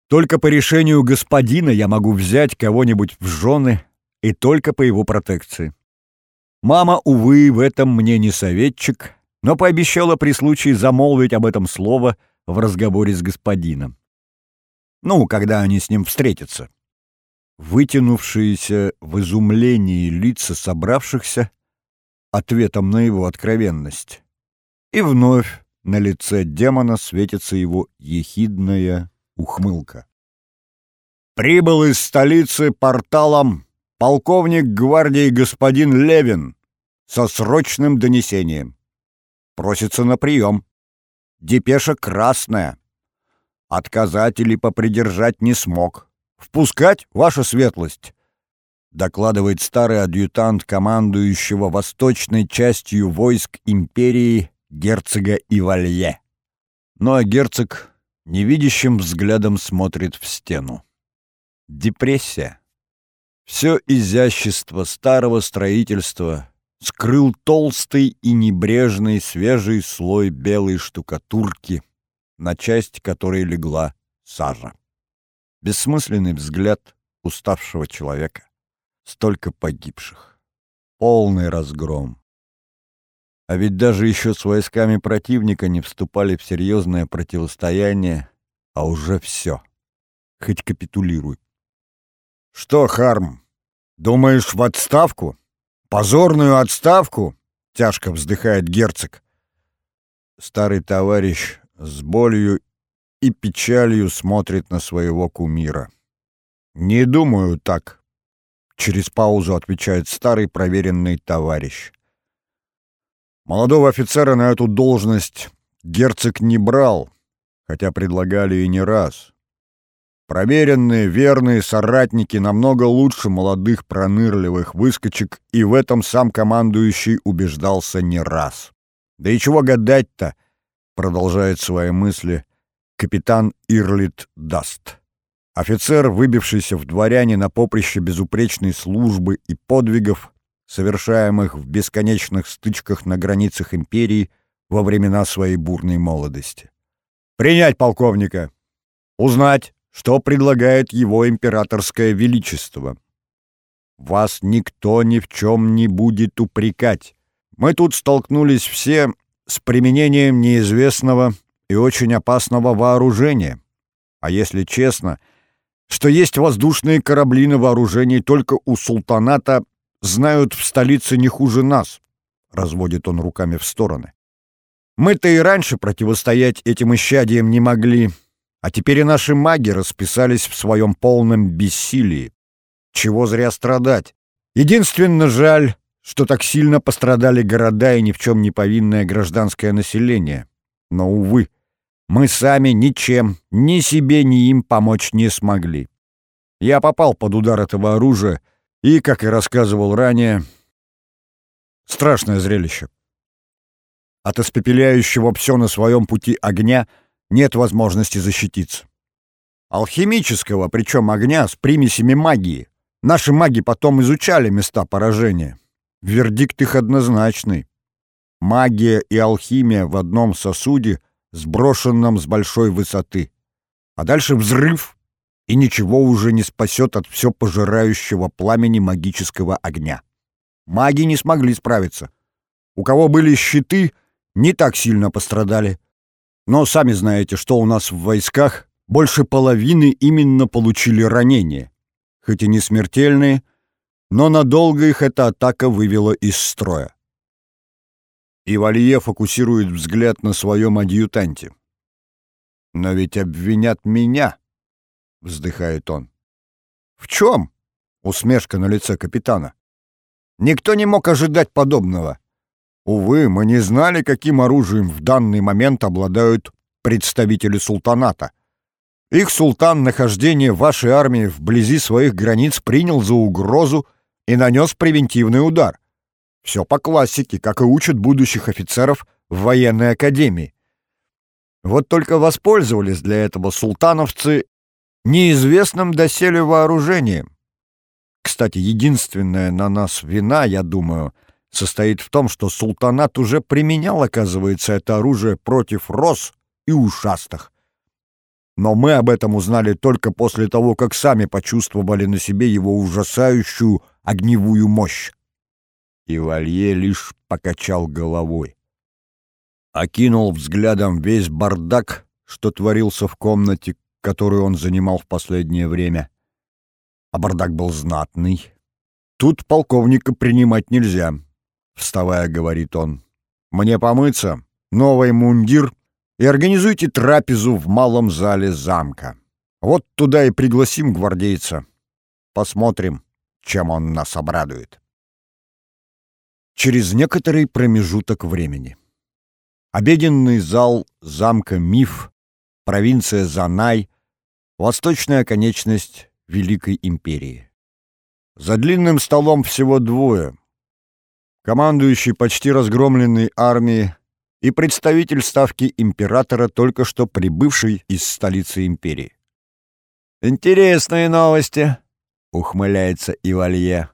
Только по решению господина я могу взять кого-нибудь в жены и только по его протекции. Мама, увы, в этом мне не советчик, но пообещала при случае замолвить об этом слово в разговоре с господином. Ну, когда они с ним встретятся. Вытянувшиеся в изумлении лица собравшихся ответом на его откровенность. И вновь на лице демона светится его ехидная ухмылка. Прибыл из столицы порталом полковник гвардии господин Левин со срочным донесением. Просится на прием. Депеша красная. Отказать или попридержать не смог. Впускать, ваша светлость, докладывает старый адъютант командующего восточной частью войск империи герцога Ивалье. Ну а герцог невидящим взглядом смотрит в стену. Депрессия. Все изящество старого строительства скрыл толстый и небрежный свежий слой белой штукатурки, на часть которой легла сажа. Бессмысленный взгляд уставшего человека. Столько погибших. Полный разгром. А ведь даже еще с войсками противника не вступали в серьезное противостояние, а уже все. Хоть капитулируй. «Что, Харм, думаешь, в отставку? Позорную отставку?» — тяжко вздыхает герцог. Старый товарищ с болью и печалью смотрит на своего кумира. «Не думаю так», — через паузу отвечает старый проверенный товарищ. Молодого офицера на эту должность герцог не брал, хотя предлагали и не раз. Проверенные, верные соратники намного лучше молодых пронырливых выскочек, и в этом сам командующий убеждался не раз. Да и чего гадать-то, продолжает свои мысли капитан Ирлит Даст. Офицер, выбившийся в дворяне на поприще безупречной службы и подвигов, совершаемых в бесконечных стычках на границах империи во времена своей бурной молодости. «Принять полковника! Узнать, что предлагает его императорское величество. Вас никто ни в чем не будет упрекать. Мы тут столкнулись все с применением неизвестного и очень опасного вооружения. А если честно, что есть воздушные корабли на вооружении только у султаната знают в столице не хуже нас», — разводит он руками в стороны. «Мы-то и раньше противостоять этим исчадиям не могли, а теперь и наши маги расписались в своем полном бессилии. Чего зря страдать. Единственно жаль, что так сильно пострадали города и ни в чем не повинное гражданское население. Но, увы, мы сами ничем, ни себе, ни им помочь не смогли. Я попал под удар этого оружия и, как и рассказывал ранее, страшное зрелище. От испепеляющего все на своем пути огня нет возможности защититься. Алхимического, причем огня с примесями магии. Наши маги потом изучали места поражения. Вердикт их однозначный. Магия и алхимия в одном сосуде, сброшенном с большой высоты. А дальше взрыв, и ничего уже не спасет от все пожирающего пламени магического огня. Маги не смогли справиться. У кого были щиты, не так сильно пострадали. Но сами знаете, что у нас в войсках больше половины именно получили ранения. Хоть и не смертельные, но надолго их эта атака вывела из строя. И фокусирует взгляд на своем адъютанте. «Но ведь обвинят меня», — вздыхает он. «В чем?» — усмешка на лице капитана. «Никто не мог ожидать подобного. Увы, мы не знали, каким оружием в данный момент обладают представители султаната. Их султан нахождение вашей армии вблизи своих границ принял за угрозу и нанес превентивный удар. Все по классике, как и учат будущих офицеров в военной академии. Вот только воспользовались для этого султановцы неизвестным доселе вооружением. Кстати, единственная на нас вина, я думаю, состоит в том, что султанат уже применял, оказывается, это оружие против роз и ушастых. Но мы об этом узнали только после того, как сами почувствовали на себе его ужасающую огневую мощь и Валье лишь покачал головой. Окинул взглядом весь бардак, что творился в комнате, которую он занимал в последнее время. А бардак был знатный. «Тут полковника принимать нельзя», — вставая, говорит он. «Мне помыться, новый мундир и организуйте трапезу в малом зале замка. Вот туда и пригласим гвардейца. Посмотрим, чем он нас обрадует» через некоторый промежуток времени. Обеденный зал замка Миф, провинция Занай, восточная конечность Великой империи. За длинным столом всего двое. Командующий почти разгромленной армией и представитель ставки императора, только что прибывший из столицы империи. «Интересные новости», — ухмыляется Ивалье.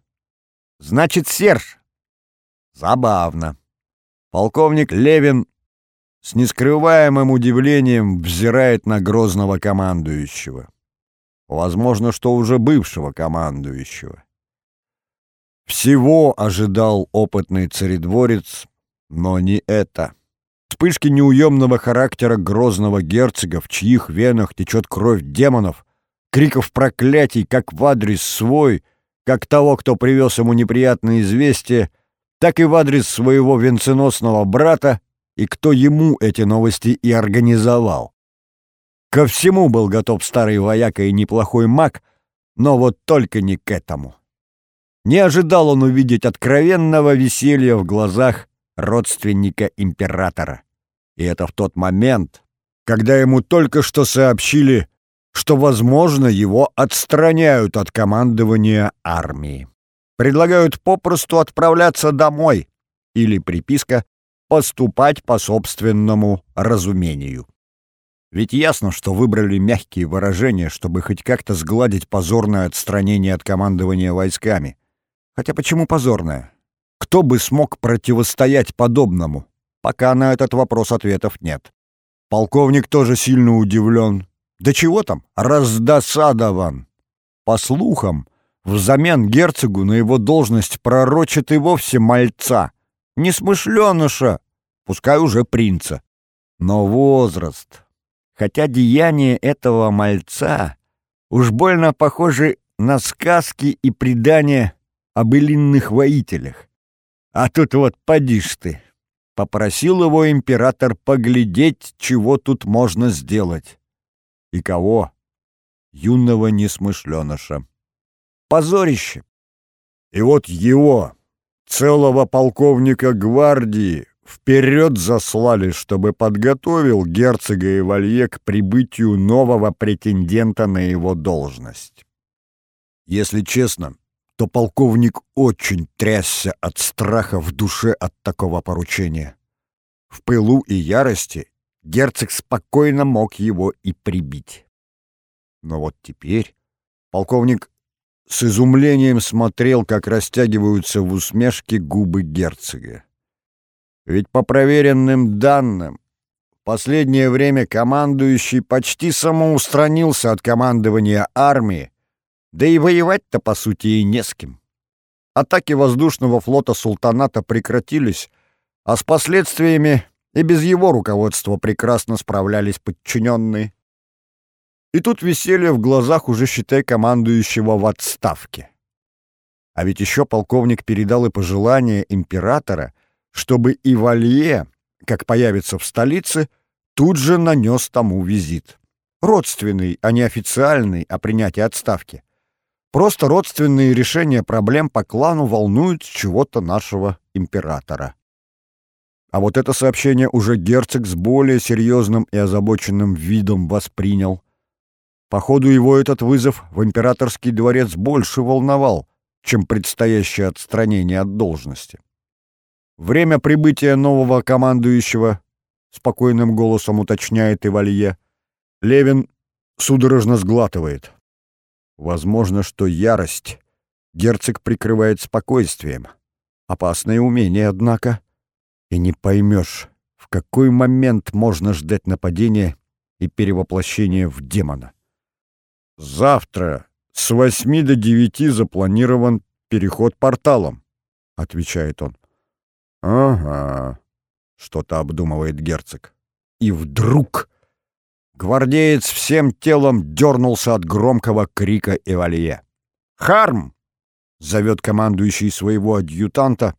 «Значит, Серж, Забавно. Полковник Левин с нескрываемым удивлением взирает на грозного командующего. Возможно, что уже бывшего командующего. Всего ожидал опытный царедворец, но не это. Вспышки неуемного характера грозного герцога, в чьих венах течет кровь демонов, криков проклятий как в адрес свой, как того, кто привез ему неприятное известие — так и в адрес своего венценосного брата и кто ему эти новости и организовал. Ко всему был готов старый вояка и неплохой маг, но вот только не к этому. Не ожидал он увидеть откровенного веселья в глазах родственника императора. И это в тот момент, когда ему только что сообщили, что, возможно, его отстраняют от командования армии предлагают попросту отправляться домой или приписка «поступать по собственному разумению». Ведь ясно, что выбрали мягкие выражения, чтобы хоть как-то сгладить позорное отстранение от командования войсками. Хотя почему позорное? Кто бы смог противостоять подобному? Пока на этот вопрос ответов нет. Полковник тоже сильно удивлен. Да чего там, раздосадован. По слухам, Взамен герцогу на его должность пророчат и вовсе мальца, несмышленыша, пускай уже принца. Но возраст, хотя деяния этого мальца уж больно похожи на сказки и предания об былинных воителях. А тут вот поди ж ты. Попросил его император поглядеть, чего тут можно сделать. И кого? Юного несмышленыша позорище. И вот его, целого полковника гвардии, вперед заслали, чтобы подготовил герцога и Валье к прибытию нового претендента на его должность. Если честно, то полковник очень трясся от страха в душе от такого поручения. В пылу и ярости герцог спокойно мог его и прибить. Но вот теперь полковник с изумлением смотрел, как растягиваются в усмешке губы герцога. Ведь по проверенным данным, в последнее время командующий почти самоустранился от командования армии, да и воевать-то, по сути, и не с кем. Атаки воздушного флота султаната прекратились, а с последствиями и без его руководства прекрасно справлялись подчиненные. И тут веселье в глазах уже, считай, командующего в отставке. А ведь еще полковник передал и пожелание императора, чтобы и Валье, как появится в столице, тут же нанес тому визит. Родственный, а не официальный о принятии отставки. Просто родственные решения проблем по клану волнуют чего-то нашего императора. А вот это сообщение уже герцог с более серьезным и озабоченным видом воспринял. Походу его этот вызов в императорский дворец больше волновал, чем предстоящее отстранение от должности. Время прибытия нового командующего, спокойным голосом уточняет Ивалье, Левин судорожно сглатывает. Возможно, что ярость герцог прикрывает спокойствием. Опасное умение, однако. И не поймешь, в какой момент можно ждать нападения и перевоплощения в демона. «Завтра с восьми до девяти запланирован переход порталом», — отвечает он. «Ага», — что-то обдумывает герцог. И вдруг гвардеец всем телом дернулся от громкого крика Эвалье. «Харм!» — зовет командующий своего адъютанта,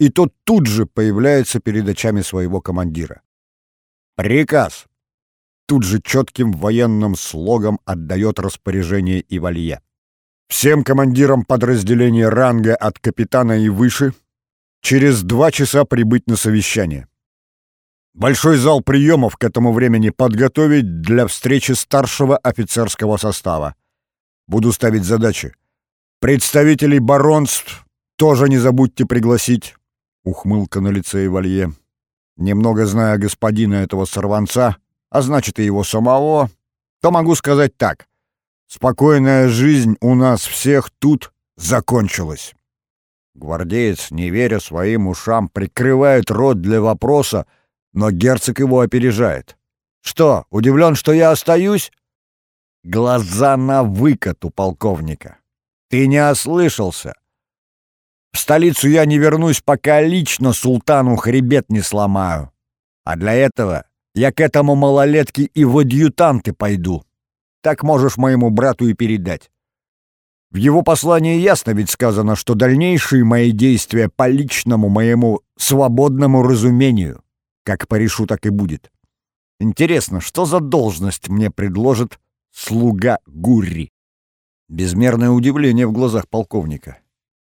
и тот тут же появляется перед очами своего командира. «Приказ!» тут же четким военным слогом отдает распоряжение Ивалье. Всем командирам подразделения ранга от капитана и выше через два часа прибыть на совещание. Большой зал приемов к этому времени подготовить для встречи старшего офицерского состава. Буду ставить задачи. Представителей баронств тоже не забудьте пригласить. Ухмылка на лице Ивалье. Немного зная господина этого сорванца, а значит и его самого, то могу сказать так. Спокойная жизнь у нас всех тут закончилась. Гвардеец, не веря своим ушам, прикрывает рот для вопроса, но герцог его опережает. «Что, удивлен, что я остаюсь?» Глаза на выкат у полковника. «Ты не ослышался. В столицу я не вернусь, пока лично султану хребет не сломаю. А для этого я к этому малолетке и в адъютанты пойду. Так можешь моему брату и передать. В его послании ясно ведь сказано, что дальнейшие мои действия по личному моему свободному разумению. Как порешу, так и будет. Интересно, что за должность мне предложит слуга Гурри? Безмерное удивление в глазах полковника.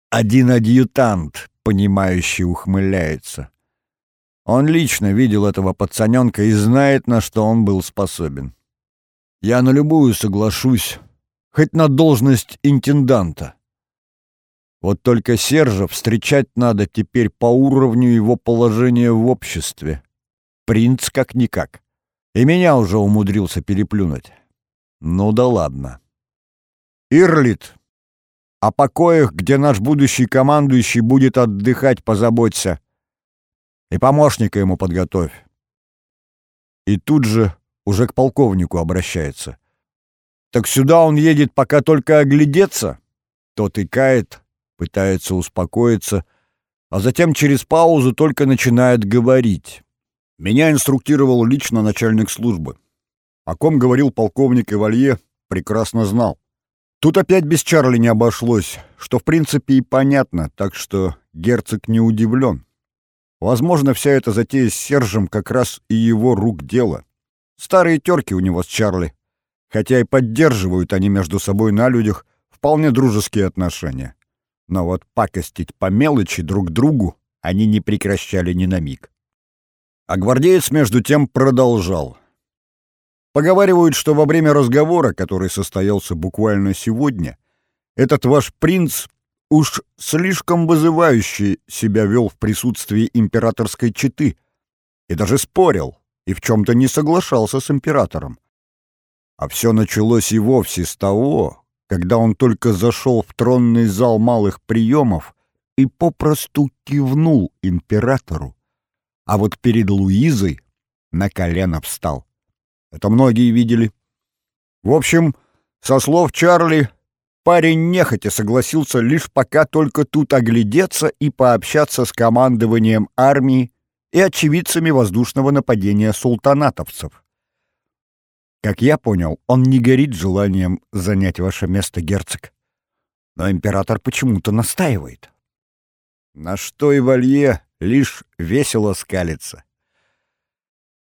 Один адъютант, понимающий, ухмыляется. Он лично видел этого пацаненка и знает, на что он был способен. Я на любую соглашусь, хоть на должность интенданта. Вот только Сержа встречать надо теперь по уровню его положения в обществе. Принц как-никак. И меня уже умудрился переплюнуть. Ну да ладно. Ирлит, о покоях, где наш будущий командующий будет отдыхать, позаботься. И помощника ему подготовь. И тут же уже к полковнику обращается. Так сюда он едет пока только оглядеться. Тот икает, пытается успокоиться, а затем через паузу только начинает говорить. Меня инструктировал лично начальник службы. О ком говорил полковник Ивалье, прекрасно знал. Тут опять без Чарли не обошлось, что в принципе и понятно, так что герцог не удивлен. Возможно, вся эта затея с Сержем как раз и его рук дело. Старые терки у него с Чарли. Хотя и поддерживают они между собой на людях вполне дружеские отношения. Но вот пакостить по мелочи друг другу они не прекращали ни на миг. А гвардеец между тем продолжал. Поговаривают, что во время разговора, который состоялся буквально сегодня, Этот ваш принц уж слишком вызывающе себя вел в присутствии императорской четы и даже спорил, и в чем-то не соглашался с императором. А все началось и вовсе с того, когда он только зашел в тронный зал малых приемов и попросту кивнул императору, а вот перед Луизой на колено встал. Это многие видели. В общем, со слов Чарли, парень нехотя согласился лишь пока только тут оглядеться и пообщаться с командованием армии и очевидцами воздушного нападения султанатовцев. Как я понял, он не горит желанием занять ваше место, герцог. Но император почему-то настаивает. На что и Валье лишь весело скалится.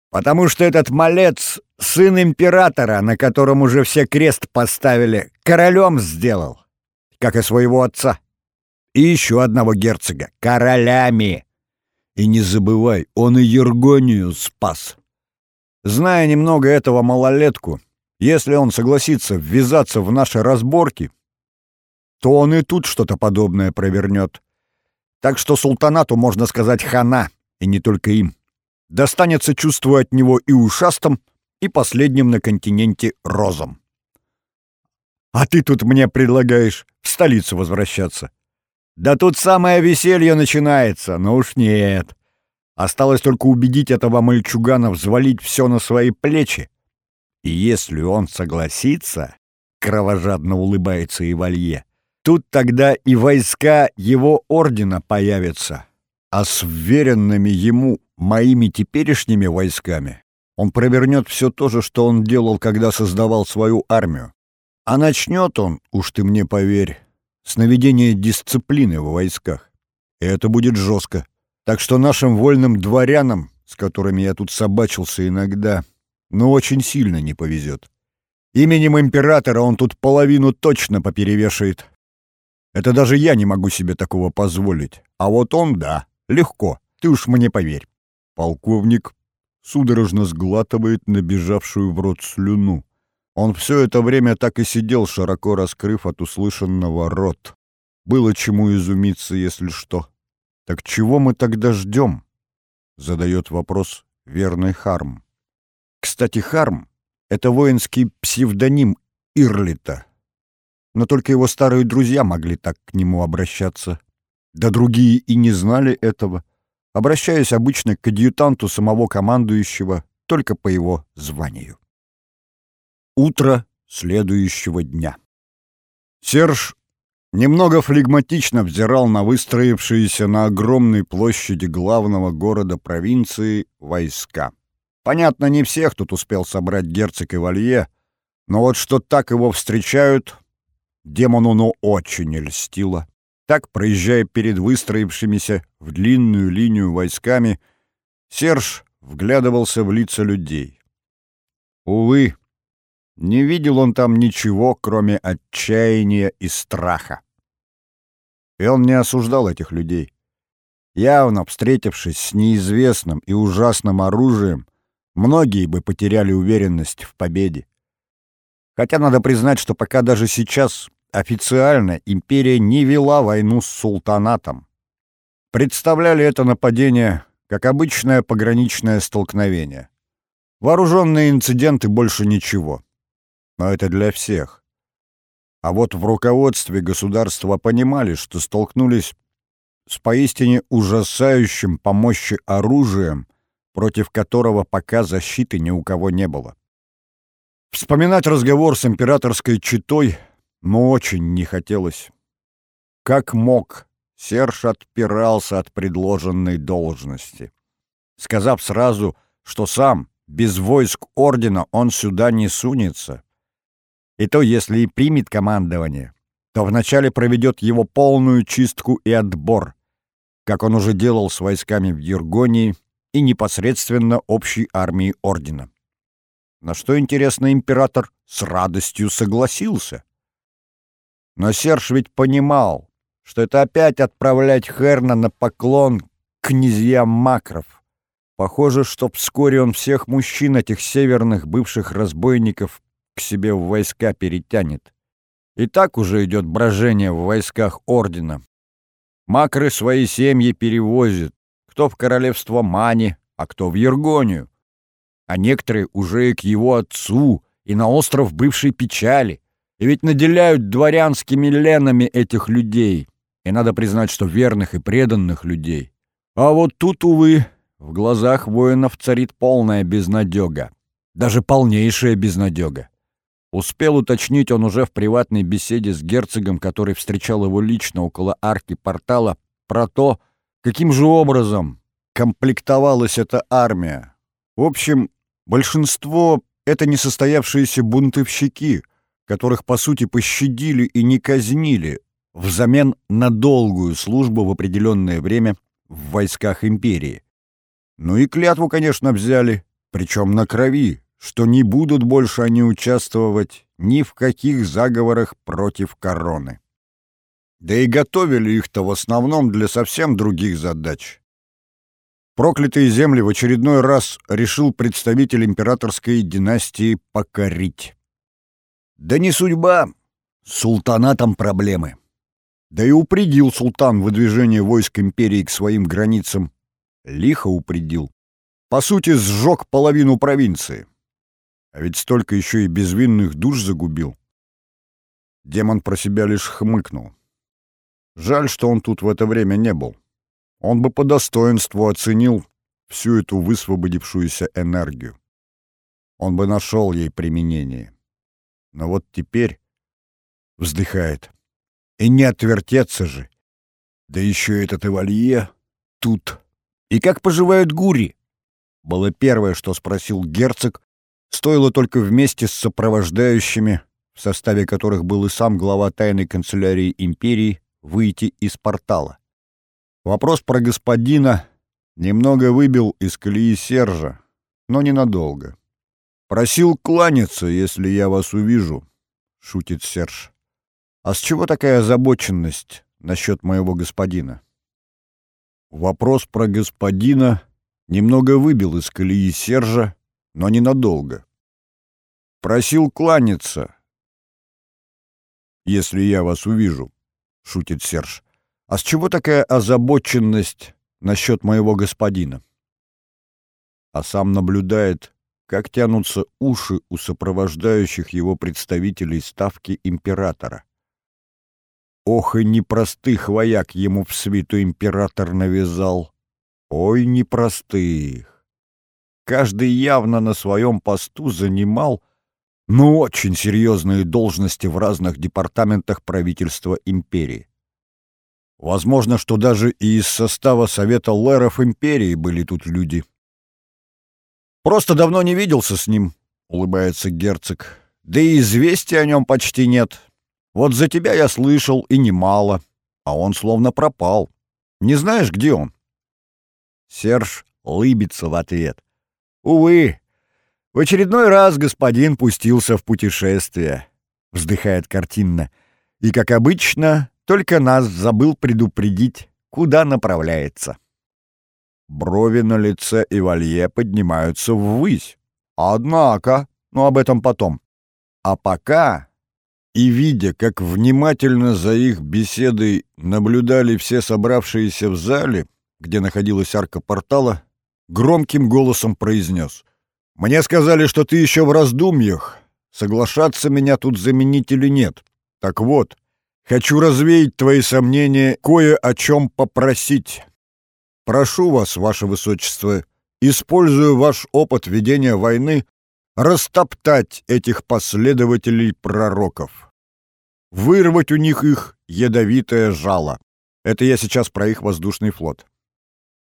Потому что этот малец — сын императора, на котором уже все крест поставили, королем сделал, как и своего отца. И еще одного герцога — королями. И не забывай, он и Ергонию спас. Зная немного этого малолетку, если он согласится ввязаться в наши разборки, то он и тут что-то подобное провернет. Так что султанату, можно сказать, хана, и не только им. Достанется чувство от него и ушастым, и последним на континенте розам. А ты тут мне предлагаешь в столицу возвращаться. Да тут самое веселье начинается, но уж нет. Осталось только убедить этого мальчугана взвалить все на свои плечи. И если он согласится, кровожадно улыбается Ивалье, тут тогда и войска его ордена появятся. А с вверенными ему моими теперешними войсками он провернет все то же, что он делал, когда создавал свою армию. А начнет он, уж ты мне поверь, с наведения дисциплины в войсках. И это будет жестко. Так что нашим вольным дворянам, с которыми я тут собачился иногда, ну очень сильно не повезет. Именем императора он тут половину точно поперевешает. Это даже я не могу себе такого позволить. А вот он — да, легко, ты уж мне поверь. Полковник судорожно сглатывает набежавшую в рот слюну. Он все это время так и сидел, широко раскрыв от услышанного рот. Было чему изумиться, если что. «Так чего мы тогда ждем?» — задает вопрос верный Харм. Кстати, Харм — это воинский псевдоним Ирлита. Но только его старые друзья могли так к нему обращаться. Да другие и не знали этого, обращаясь обычно к адъютанту самого командующего только по его званию. Утро следующего дня. Серж немного флегматично взирал на выстроившиеся на огромной площади главного города провинции войска. Понятно, не всех тут успел собрать герцог и валье, но вот что так его встречают, демону ну очень льстило. Так, проезжая перед выстроившимися в длинную линию войсками, Серж вглядывался в лица людей. Увы, не видел он там ничего, кроме отчаяния и страха. И он не осуждал этих людей. Явно встретившись с неизвестным и ужасным оружием, многие бы потеряли уверенность в победе. Хотя надо признать, что пока даже сейчас официально империя не вела войну с султанатом. Представляли это нападение как обычное пограничное столкновение. Вооруженные инциденты больше ничего но это для всех. А вот в руководстве государства понимали, что столкнулись с поистине ужасающим по мощи оружием, против которого пока защиты ни у кого не было. Вспоминать разговор с императорской четой ну очень не хотелось. Как мог, Серж отпирался от предложенной должности, сказав сразу, что сам, без войск ордена, он сюда не сунется. И то, если и примет командование, то вначале проведет его полную чистку и отбор, как он уже делал с войсками в Ергонии и непосредственно общей армией ордена. На что, интересно, император с радостью согласился. Но Серж ведь понимал, что это опять отправлять Херна на поклон к князьям Макров. Похоже, что вскоре он всех мужчин этих северных бывших разбойников к себе в войска перетянет. И так уже идет брожение в войсках ордена. Макры свои семьи перевозят, кто в королевство Мани, а кто в Ергонию. А некоторые уже и к его отцу, и на остров бывшей печали. И ведь наделяют дворянскими ленами этих людей. И надо признать, что верных и преданных людей. А вот тут, увы, в глазах воинов царит полная безнадега. Даже полнейшая безнадега. Успел уточнить он уже в приватной беседе с герцогом, который встречал его лично около арки портала, про то, каким же образом комплектовалась эта армия. В общем, большинство — это несостоявшиеся бунтовщики, которых, по сути, пощадили и не казнили взамен на долгую службу в определенное время в войсках империи. Ну и клятву, конечно, взяли, причем на крови, что не будут больше они участвовать ни в каких заговорах против короны. Да и готовили их-то в основном для совсем других задач. Проклятые земли в очередной раз решил представитель императорской династии покорить. Да не судьба, с султанатом проблемы. Да и упредил султан выдвижение войск империи к своим границам. Лихо упредил. По сути, сжег половину провинции. А ведь столько еще и безвинных душ загубил. Демон про себя лишь хмыкнул. Жаль, что он тут в это время не был. Он бы по достоинству оценил всю эту высвободившуюся энергию. Он бы нашел ей применение. Но вот теперь вздыхает. И не отвертеться же. Да еще этот Эвалье тут. И как поживают гури? Было первое, что спросил герцог, Стоило только вместе с сопровождающими, в составе которых был и сам глава тайной канцелярии империи, выйти из портала. Вопрос про господина немного выбил из колеи Сержа, но ненадолго. «Просил кланяться, если я вас увижу», — шутит Серж. «А с чего такая озабоченность насчет моего господина?» Вопрос про господина немного выбил из колеи Сержа, но ненадолго. Просил кланяться, если я вас увижу, шутит Серж. А с чего такая озабоченность насчет моего господина? А сам наблюдает, как тянутся уши у сопровождающих его представителей ставки императора. Ох и непростых вояк ему в свиту император навязал. Ой, непростых. Каждый явно на своем посту занимал, ну, очень серьезные должности в разных департаментах правительства империи. Возможно, что даже и из состава Совета Лэров империи были тут люди. «Просто давно не виделся с ним», — улыбается герцог. «Да и известий о нем почти нет. Вот за тебя я слышал, и немало, а он словно пропал. Не знаешь, где он?» Серж лыбится в ответ. Увы, в очередной раз господин пустился в путешествие, вздыхает картинно. И, как обычно, только нас забыл предупредить, куда направляется. Брови на лице Ивалье поднимаются ввысь. Однако, ну об этом потом. А пока, и видя, как внимательно за их беседой наблюдали все собравшиеся в зале, где находилась арка портала, громким голосом произнес. «Мне сказали, что ты еще в раздумьях. Соглашаться меня тут заменить или нет. Так вот, хочу развеять твои сомнения, кое о чем попросить. Прошу вас, ваше высочество, используя ваш опыт ведения войны, растоптать этих последователей пророков. Вырвать у них их ядовитое жало. Это я сейчас про их воздушный флот.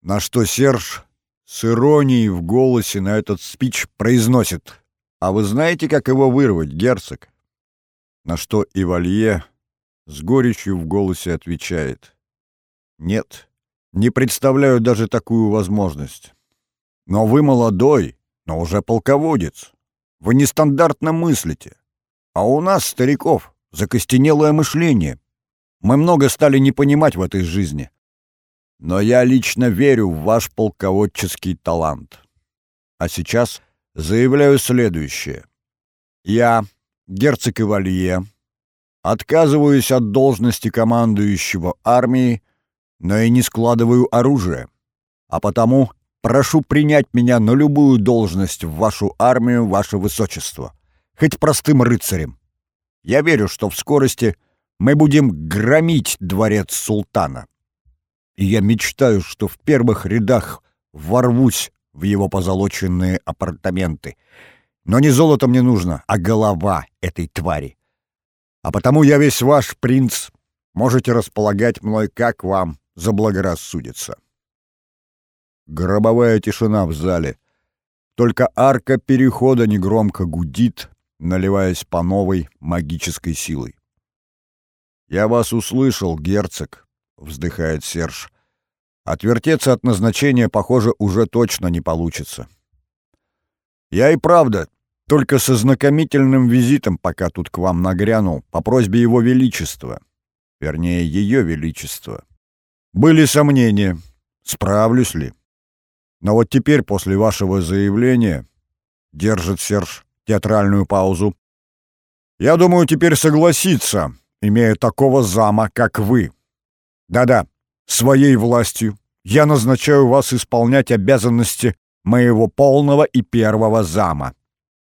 На что Серж с иронией в голосе на этот спич произносит «А вы знаете, как его вырвать, герцог?» На что Ивалье с горечью в голосе отвечает «Нет, не представляю даже такую возможность. Но вы молодой, но уже полководец. Вы нестандартно мыслите. А у нас, стариков, закостенелое мышление. Мы много стали не понимать в этой жизни но я лично верю в ваш полководческий талант. А сейчас заявляю следующее. Я, герцог Ивалье, отказываюсь от должности командующего армией, но и не складываю оружие. А потому прошу принять меня на любую должность в вашу армию, ваше высочество, хоть простым рыцарем. Я верю, что в скорости мы будем громить дворец султана. И я мечтаю, что в первых рядах ворвусь в его позолоченные апартаменты. Но не золото мне нужно, а голова этой твари. А потому я весь ваш принц. Можете располагать мной, как вам заблагорассудится. Гробовая тишина в зале. Только арка перехода негромко гудит, наливаясь по новой магической силой. «Я вас услышал, герцог», — вздыхает Серж. «Отвертеться от назначения, похоже, уже точно не получится». «Я и правда только со знакомительным визитом, пока тут к вам нагрянул, по просьбе Его Величества, вернее, Ее Величества. Были сомнения, справлюсь ли. Но вот теперь, после вашего заявления, держит Серж театральную паузу, я думаю, теперь согласиться, имея такого зама, как вы. Да-да, своей властью я назначаю вас исполнять обязанности моего полного и первого зама.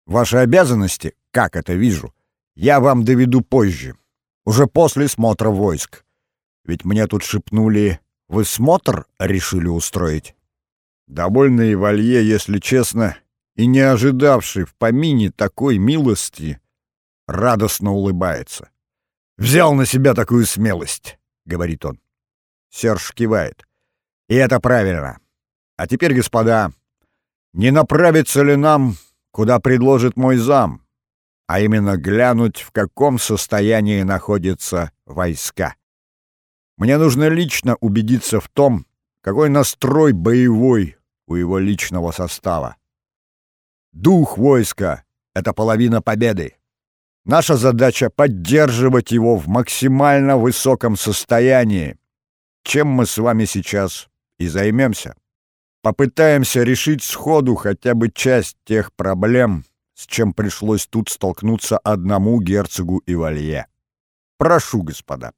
Ваши обязанности, как это вижу, я вам доведу позже, уже после смотра войск. Ведь мне тут шепнули, вы смотр решили устроить? Довольный Валье, если честно, и не ожидавший в помине такой милости, радостно улыбается. «Взял на себя такую смелость», — говорит он. Серж кивает. «И это правильно. А теперь, господа, не направится ли нам куда предложит мой зам, а именно глянуть, в каком состоянии находятся войска. Мне нужно лично убедиться в том, какой настрой боевой у его личного состава. Дух войска — это половина победы. Наша задача — поддерживать его в максимально высоком состоянии, чем мы с вами сейчас и займемся попытаемся решить сходу хотя бы часть тех проблем, с чем пришлось тут столкнуться одному герцогу Ивалье. Прошу, господа.